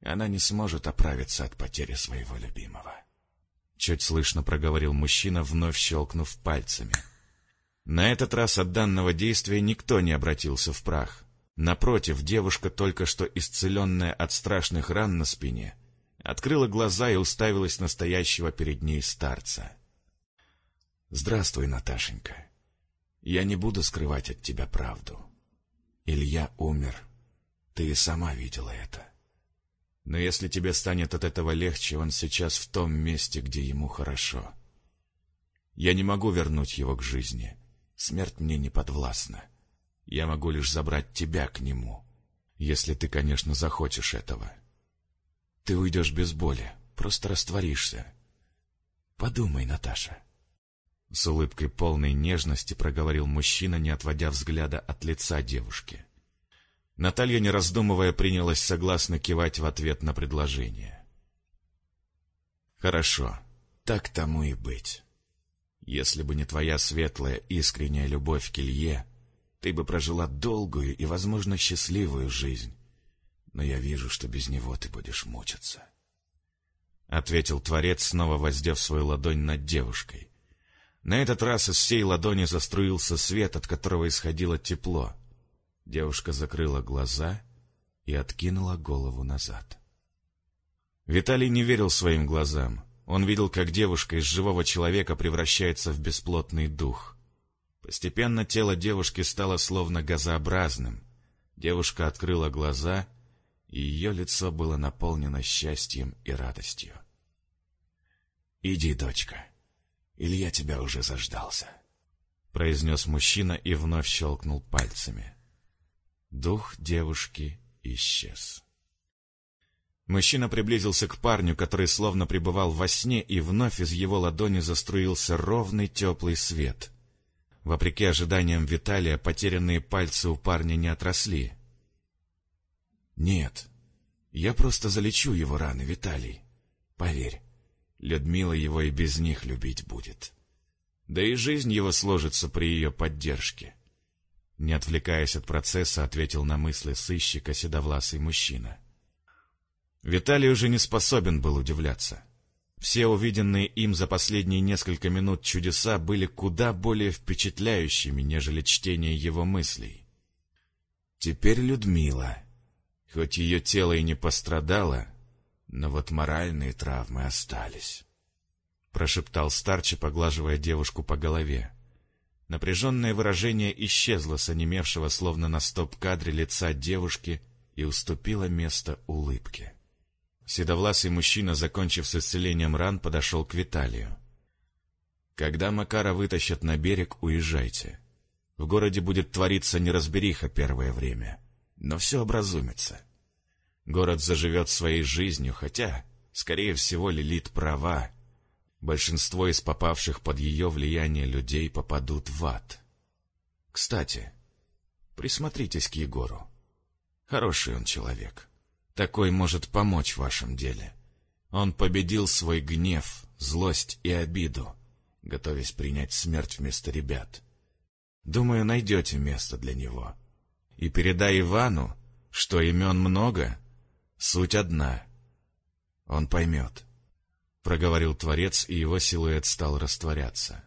она не сможет оправиться от потери своего любимого. Чуть слышно проговорил мужчина, вновь щелкнув пальцами. На этот раз от данного действия никто не обратился в прах. Напротив, девушка, только что исцеленная от страшных ран на спине, открыла глаза и уставилась на стоящего перед ней старца. «Здравствуй, Наташенька. Я не буду скрывать от тебя правду. Илья умер. Ты и сама видела это. Но если тебе станет от этого легче, он сейчас в том месте, где ему хорошо. Я не могу вернуть его к жизни. Смерть мне не подвластна. Я могу лишь забрать тебя к нему, если ты, конечно, захочешь этого. Ты уйдешь без боли, просто растворишься. Подумай, Наташа. С улыбкой полной нежности проговорил мужчина, не отводя взгляда от лица девушки. Наталья, не раздумывая, принялась согласно кивать в ответ на предложение. «Хорошо, так тому и быть. Если бы не твоя светлая, искренняя любовь к Илье, ты бы прожила долгую и, возможно, счастливую жизнь. Но я вижу, что без него ты будешь мучиться. — ответил Творец, снова воздев свою ладонь над девушкой. На этот раз из всей ладони заструился свет, от которого исходило тепло. Девушка закрыла глаза и откинула голову назад. Виталий не верил своим глазам. Он видел, как девушка из живого человека превращается в бесплотный дух. Постепенно тело девушки стало словно газообразным. Девушка открыла глаза, и ее лицо было наполнено счастьем и радостью. «Иди, дочка, Илья тебя уже заждался», — произнес мужчина и вновь щелкнул пальцами. Дух девушки исчез. Мужчина приблизился к парню, который словно пребывал во сне, и вновь из его ладони заструился ровный теплый свет. Вопреки ожиданиям Виталия, потерянные пальцы у парня не отросли. «Нет, я просто залечу его раны, Виталий. Поверь, Людмила его и без них любить будет. Да и жизнь его сложится при ее поддержке». Не отвлекаясь от процесса, ответил на мысли сыщика седовласый мужчина. Виталий уже не способен был удивляться. Все увиденные им за последние несколько минут чудеса были куда более впечатляющими, нежели чтение его мыслей. Теперь Людмила. Хоть ее тело и не пострадало, но вот моральные травмы остались. Прошептал старче, поглаживая девушку по голове. Напряженное выражение исчезло с онемевшего, словно на стоп-кадре лица девушки, и уступило место улыбке. Седовласый мужчина, закончив с исцелением ран, подошел к Виталию. «Когда Макара вытащат на берег, уезжайте. В городе будет твориться неразбериха первое время, но все образумится. Город заживет своей жизнью, хотя, скорее всего, Лилит права. Большинство из попавших под ее влияние людей попадут в ад. Кстати, присмотритесь к Егору. Хороший он человек». Такой может помочь в вашем деле. Он победил свой гнев, злость и обиду, готовясь принять смерть вместо ребят. Думаю, найдете место для него. И передай Ивану, что имен много, суть одна. Он поймет. Проговорил Творец, и его силуэт стал растворяться.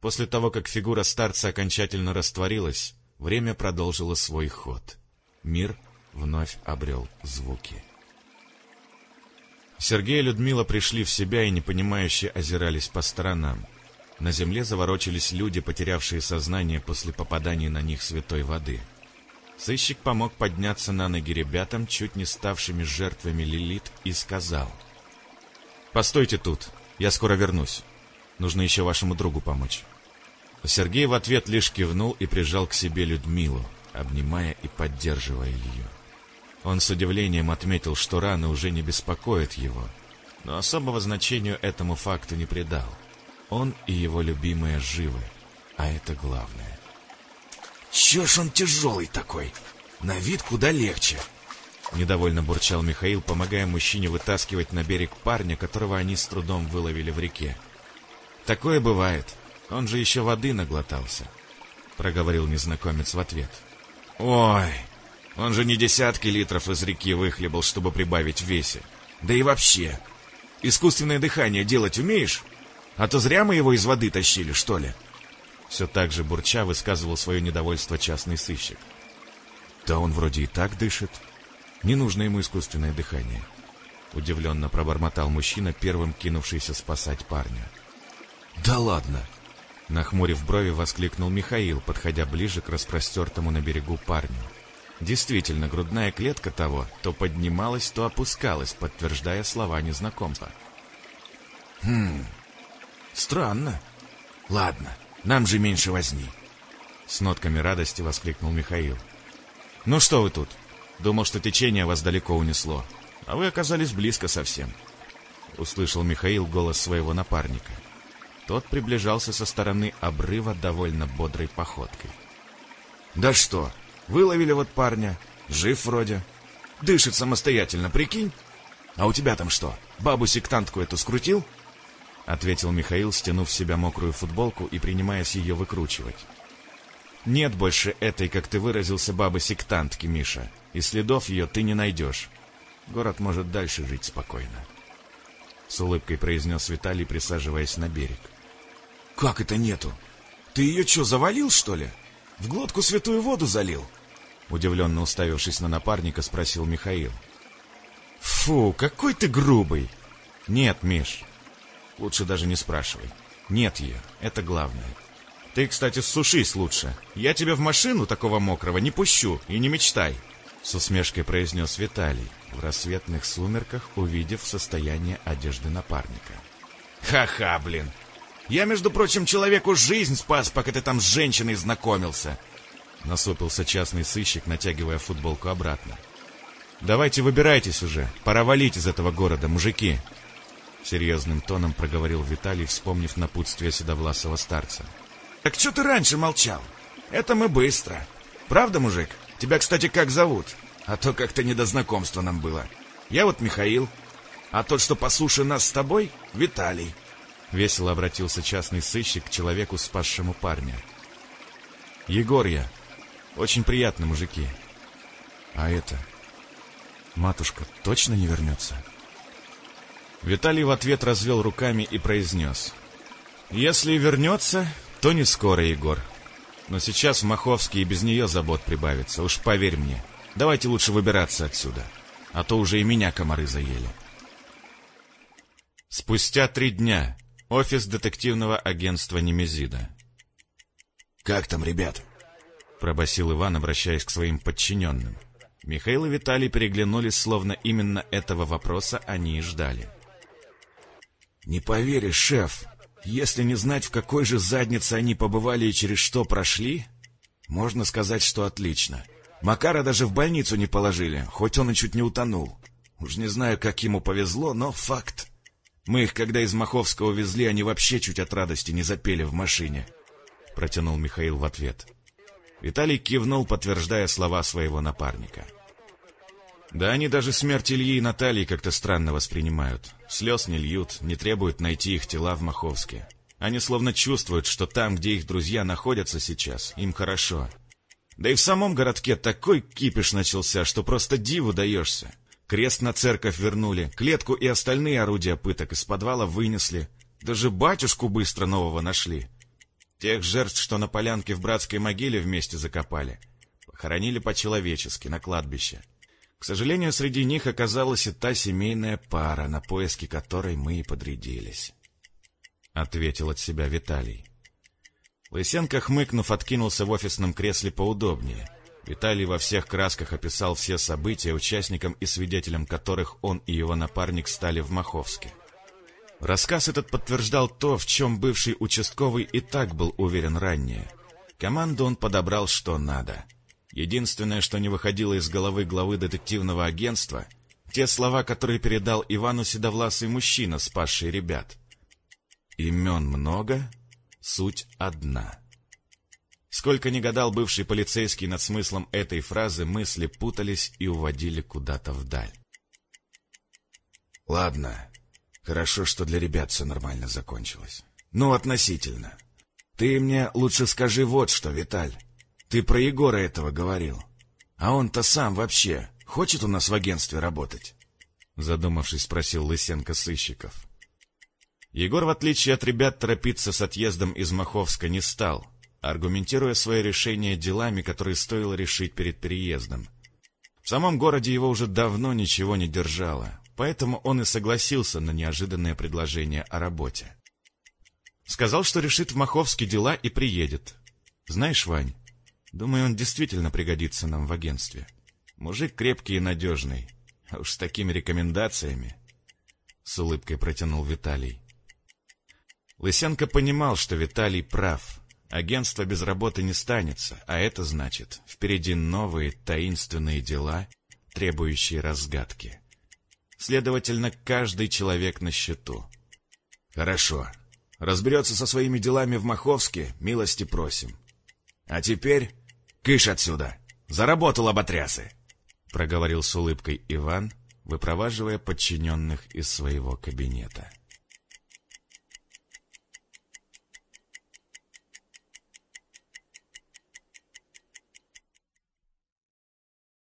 После того, как фигура старца окончательно растворилась, время продолжило свой ход. Мир вновь обрел звуки. Сергей и Людмила пришли в себя и непонимающе озирались по сторонам. На земле заворочились люди, потерявшие сознание после попадания на них святой воды. Сыщик помог подняться на ноги ребятам, чуть не ставшими жертвами Лилит, и сказал. «Постойте тут, я скоро вернусь. Нужно еще вашему другу помочь». Сергей в ответ лишь кивнул и прижал к себе Людмилу, обнимая и поддерживая ее. Он с удивлением отметил, что раны уже не беспокоят его, но особого значения этому факту не придал. Он и его любимые живы, а это главное. «Чё ж он тяжелый такой? На вид куда легче!» Недовольно бурчал Михаил, помогая мужчине вытаскивать на берег парня, которого они с трудом выловили в реке. «Такое бывает. Он же еще воды наглотался», — проговорил незнакомец в ответ. «Ой, он же не десятки литров из реки выхлебал, чтобы прибавить в весе. Да и вообще, искусственное дыхание делать умеешь? А то зря мы его из воды тащили, что ли?» Все так же бурча высказывал свое недовольство частный сыщик. «Да он вроде и так дышит. Не нужно ему искусственное дыхание». Удивленно пробормотал мужчина, первым кинувшийся спасать парня. «Да ладно!» Нахмурив брови, воскликнул Михаил, подходя ближе к распростертому на берегу парню. Действительно, грудная клетка того то поднималась, то опускалась, подтверждая слова незнакомца. «Хм, странно. Ладно, нам же меньше возни». С нотками радости воскликнул Михаил. «Ну что вы тут? Думал, что течение вас далеко унесло. а вы оказались близко совсем. Услышал Михаил голос своего напарника. Тот приближался со стороны обрыва довольно бодрой походкой. «Да что, выловили вот парня, жив вроде, дышит самостоятельно, прикинь? А у тебя там что, бабу-сектантку эту скрутил?» Ответил Михаил, стянув в себя мокрую футболку и принимаясь ее выкручивать. «Нет больше этой, как ты выразился, бабы-сектантки, Миша, и следов ее ты не найдешь. Город может дальше жить спокойно». С улыбкой произнес Виталий, присаживаясь на берег. «Как это нету? Ты ее что, завалил, что ли? В глотку святую воду залил?» Удивленно уставившись на напарника, спросил Михаил. «Фу, какой ты грубый!» «Нет, Миш, лучше даже не спрашивай. Нет ее, это главное. Ты, кстати, сушись лучше. Я тебя в машину такого мокрого не пущу, и не мечтай!» С усмешкой произнес Виталий, в рассветных сумерках увидев состояние одежды напарника. «Ха-ха, блин! Я, между прочим, человеку жизнь спас, пока ты там с женщиной знакомился. Насупился частный сыщик, натягивая футболку обратно. Давайте выбирайтесь уже, пора валить из этого города, мужики. Серьезным тоном проговорил Виталий, вспомнив напутствие седовласого старца. Так что ты раньше молчал? Это мы быстро. Правда, мужик? Тебя, кстати, как зовут? А то как-то не до знакомства нам было. Я вот Михаил, а тот, что по суше нас с тобой, Виталий. Весело обратился частный сыщик к человеку, спасшему парня. «Егор я. Очень приятно, мужики. А это... Матушка точно не вернется?» Виталий в ответ развел руками и произнес. «Если вернется, то не скоро, Егор. Но сейчас в Маховске и без нее забот прибавится, уж поверь мне. Давайте лучше выбираться отсюда, а то уже и меня комары заели». Спустя три дня Офис детективного агентства Немезида. «Как там, ребят?» — пробасил Иван, обращаясь к своим подчиненным. Михаил и Виталий переглянулись, словно именно этого вопроса они и ждали. «Не поверишь, шеф, если не знать, в какой же заднице они побывали и через что прошли, можно сказать, что отлично. Макара даже в больницу не положили, хоть он и чуть не утонул. Уж не знаю, как ему повезло, но факт. Мы их, когда из Маховска увезли, они вообще чуть от радости не запели в машине. Протянул Михаил в ответ. Виталий кивнул, подтверждая слова своего напарника. Да они даже смерть Ильи и Натальи как-то странно воспринимают. Слез не льют, не требуют найти их тела в Маховске. Они словно чувствуют, что там, где их друзья находятся сейчас, им хорошо. Да и в самом городке такой кипиш начался, что просто диву даешься. Крест на церковь вернули, клетку и остальные орудия пыток из подвала вынесли. Даже батюшку быстро нового нашли. Тех жертв, что на полянке в братской могиле вместе закопали, похоронили по-человечески на кладбище. К сожалению, среди них оказалась и та семейная пара, на поиски которой мы и подрядились. Ответил от себя Виталий. Лысенко, хмыкнув, откинулся в офисном кресле поудобнее — Виталий во всех красках описал все события, участником и свидетелем которых он и его напарник стали в Маховске. Рассказ этот подтверждал то, в чем бывший участковый и так был уверен ранее. Команду он подобрал что надо. Единственное, что не выходило из головы главы детективного агентства, те слова, которые передал Ивану седовласый мужчина, спасший ребят. Имен много, суть одна — Сколько ни гадал бывший полицейский над смыслом этой фразы, мысли путались и уводили куда-то вдаль. Ладно, хорошо, что для ребят все нормально закончилось. Ну, относительно. Ты мне лучше скажи вот что, Виталь. Ты про Егора этого говорил. А он-то сам вообще хочет у нас в агентстве работать? Задумавшись, спросил Лысенко сыщиков. Егор, в отличие от ребят, торопиться с отъездом из Маховска не стал — аргументируя свое решение делами, которые стоило решить перед переездом. В самом городе его уже давно ничего не держало, поэтому он и согласился на неожиданное предложение о работе. Сказал, что решит в Маховске дела и приедет. Знаешь, Вань, думаю, он действительно пригодится нам в агентстве. Мужик крепкий и надежный, а уж с такими рекомендациями. С улыбкой протянул Виталий. Лысенко понимал, что Виталий прав — Агентство без работы не станется, а это значит, впереди новые таинственные дела, требующие разгадки. Следовательно, каждый человек на счету. Хорошо. Разберется со своими делами в Маховске, милости просим. А теперь кыш отсюда. Заработал оботрясы. Проговорил с улыбкой Иван, выпроваживая подчиненных из своего кабинета.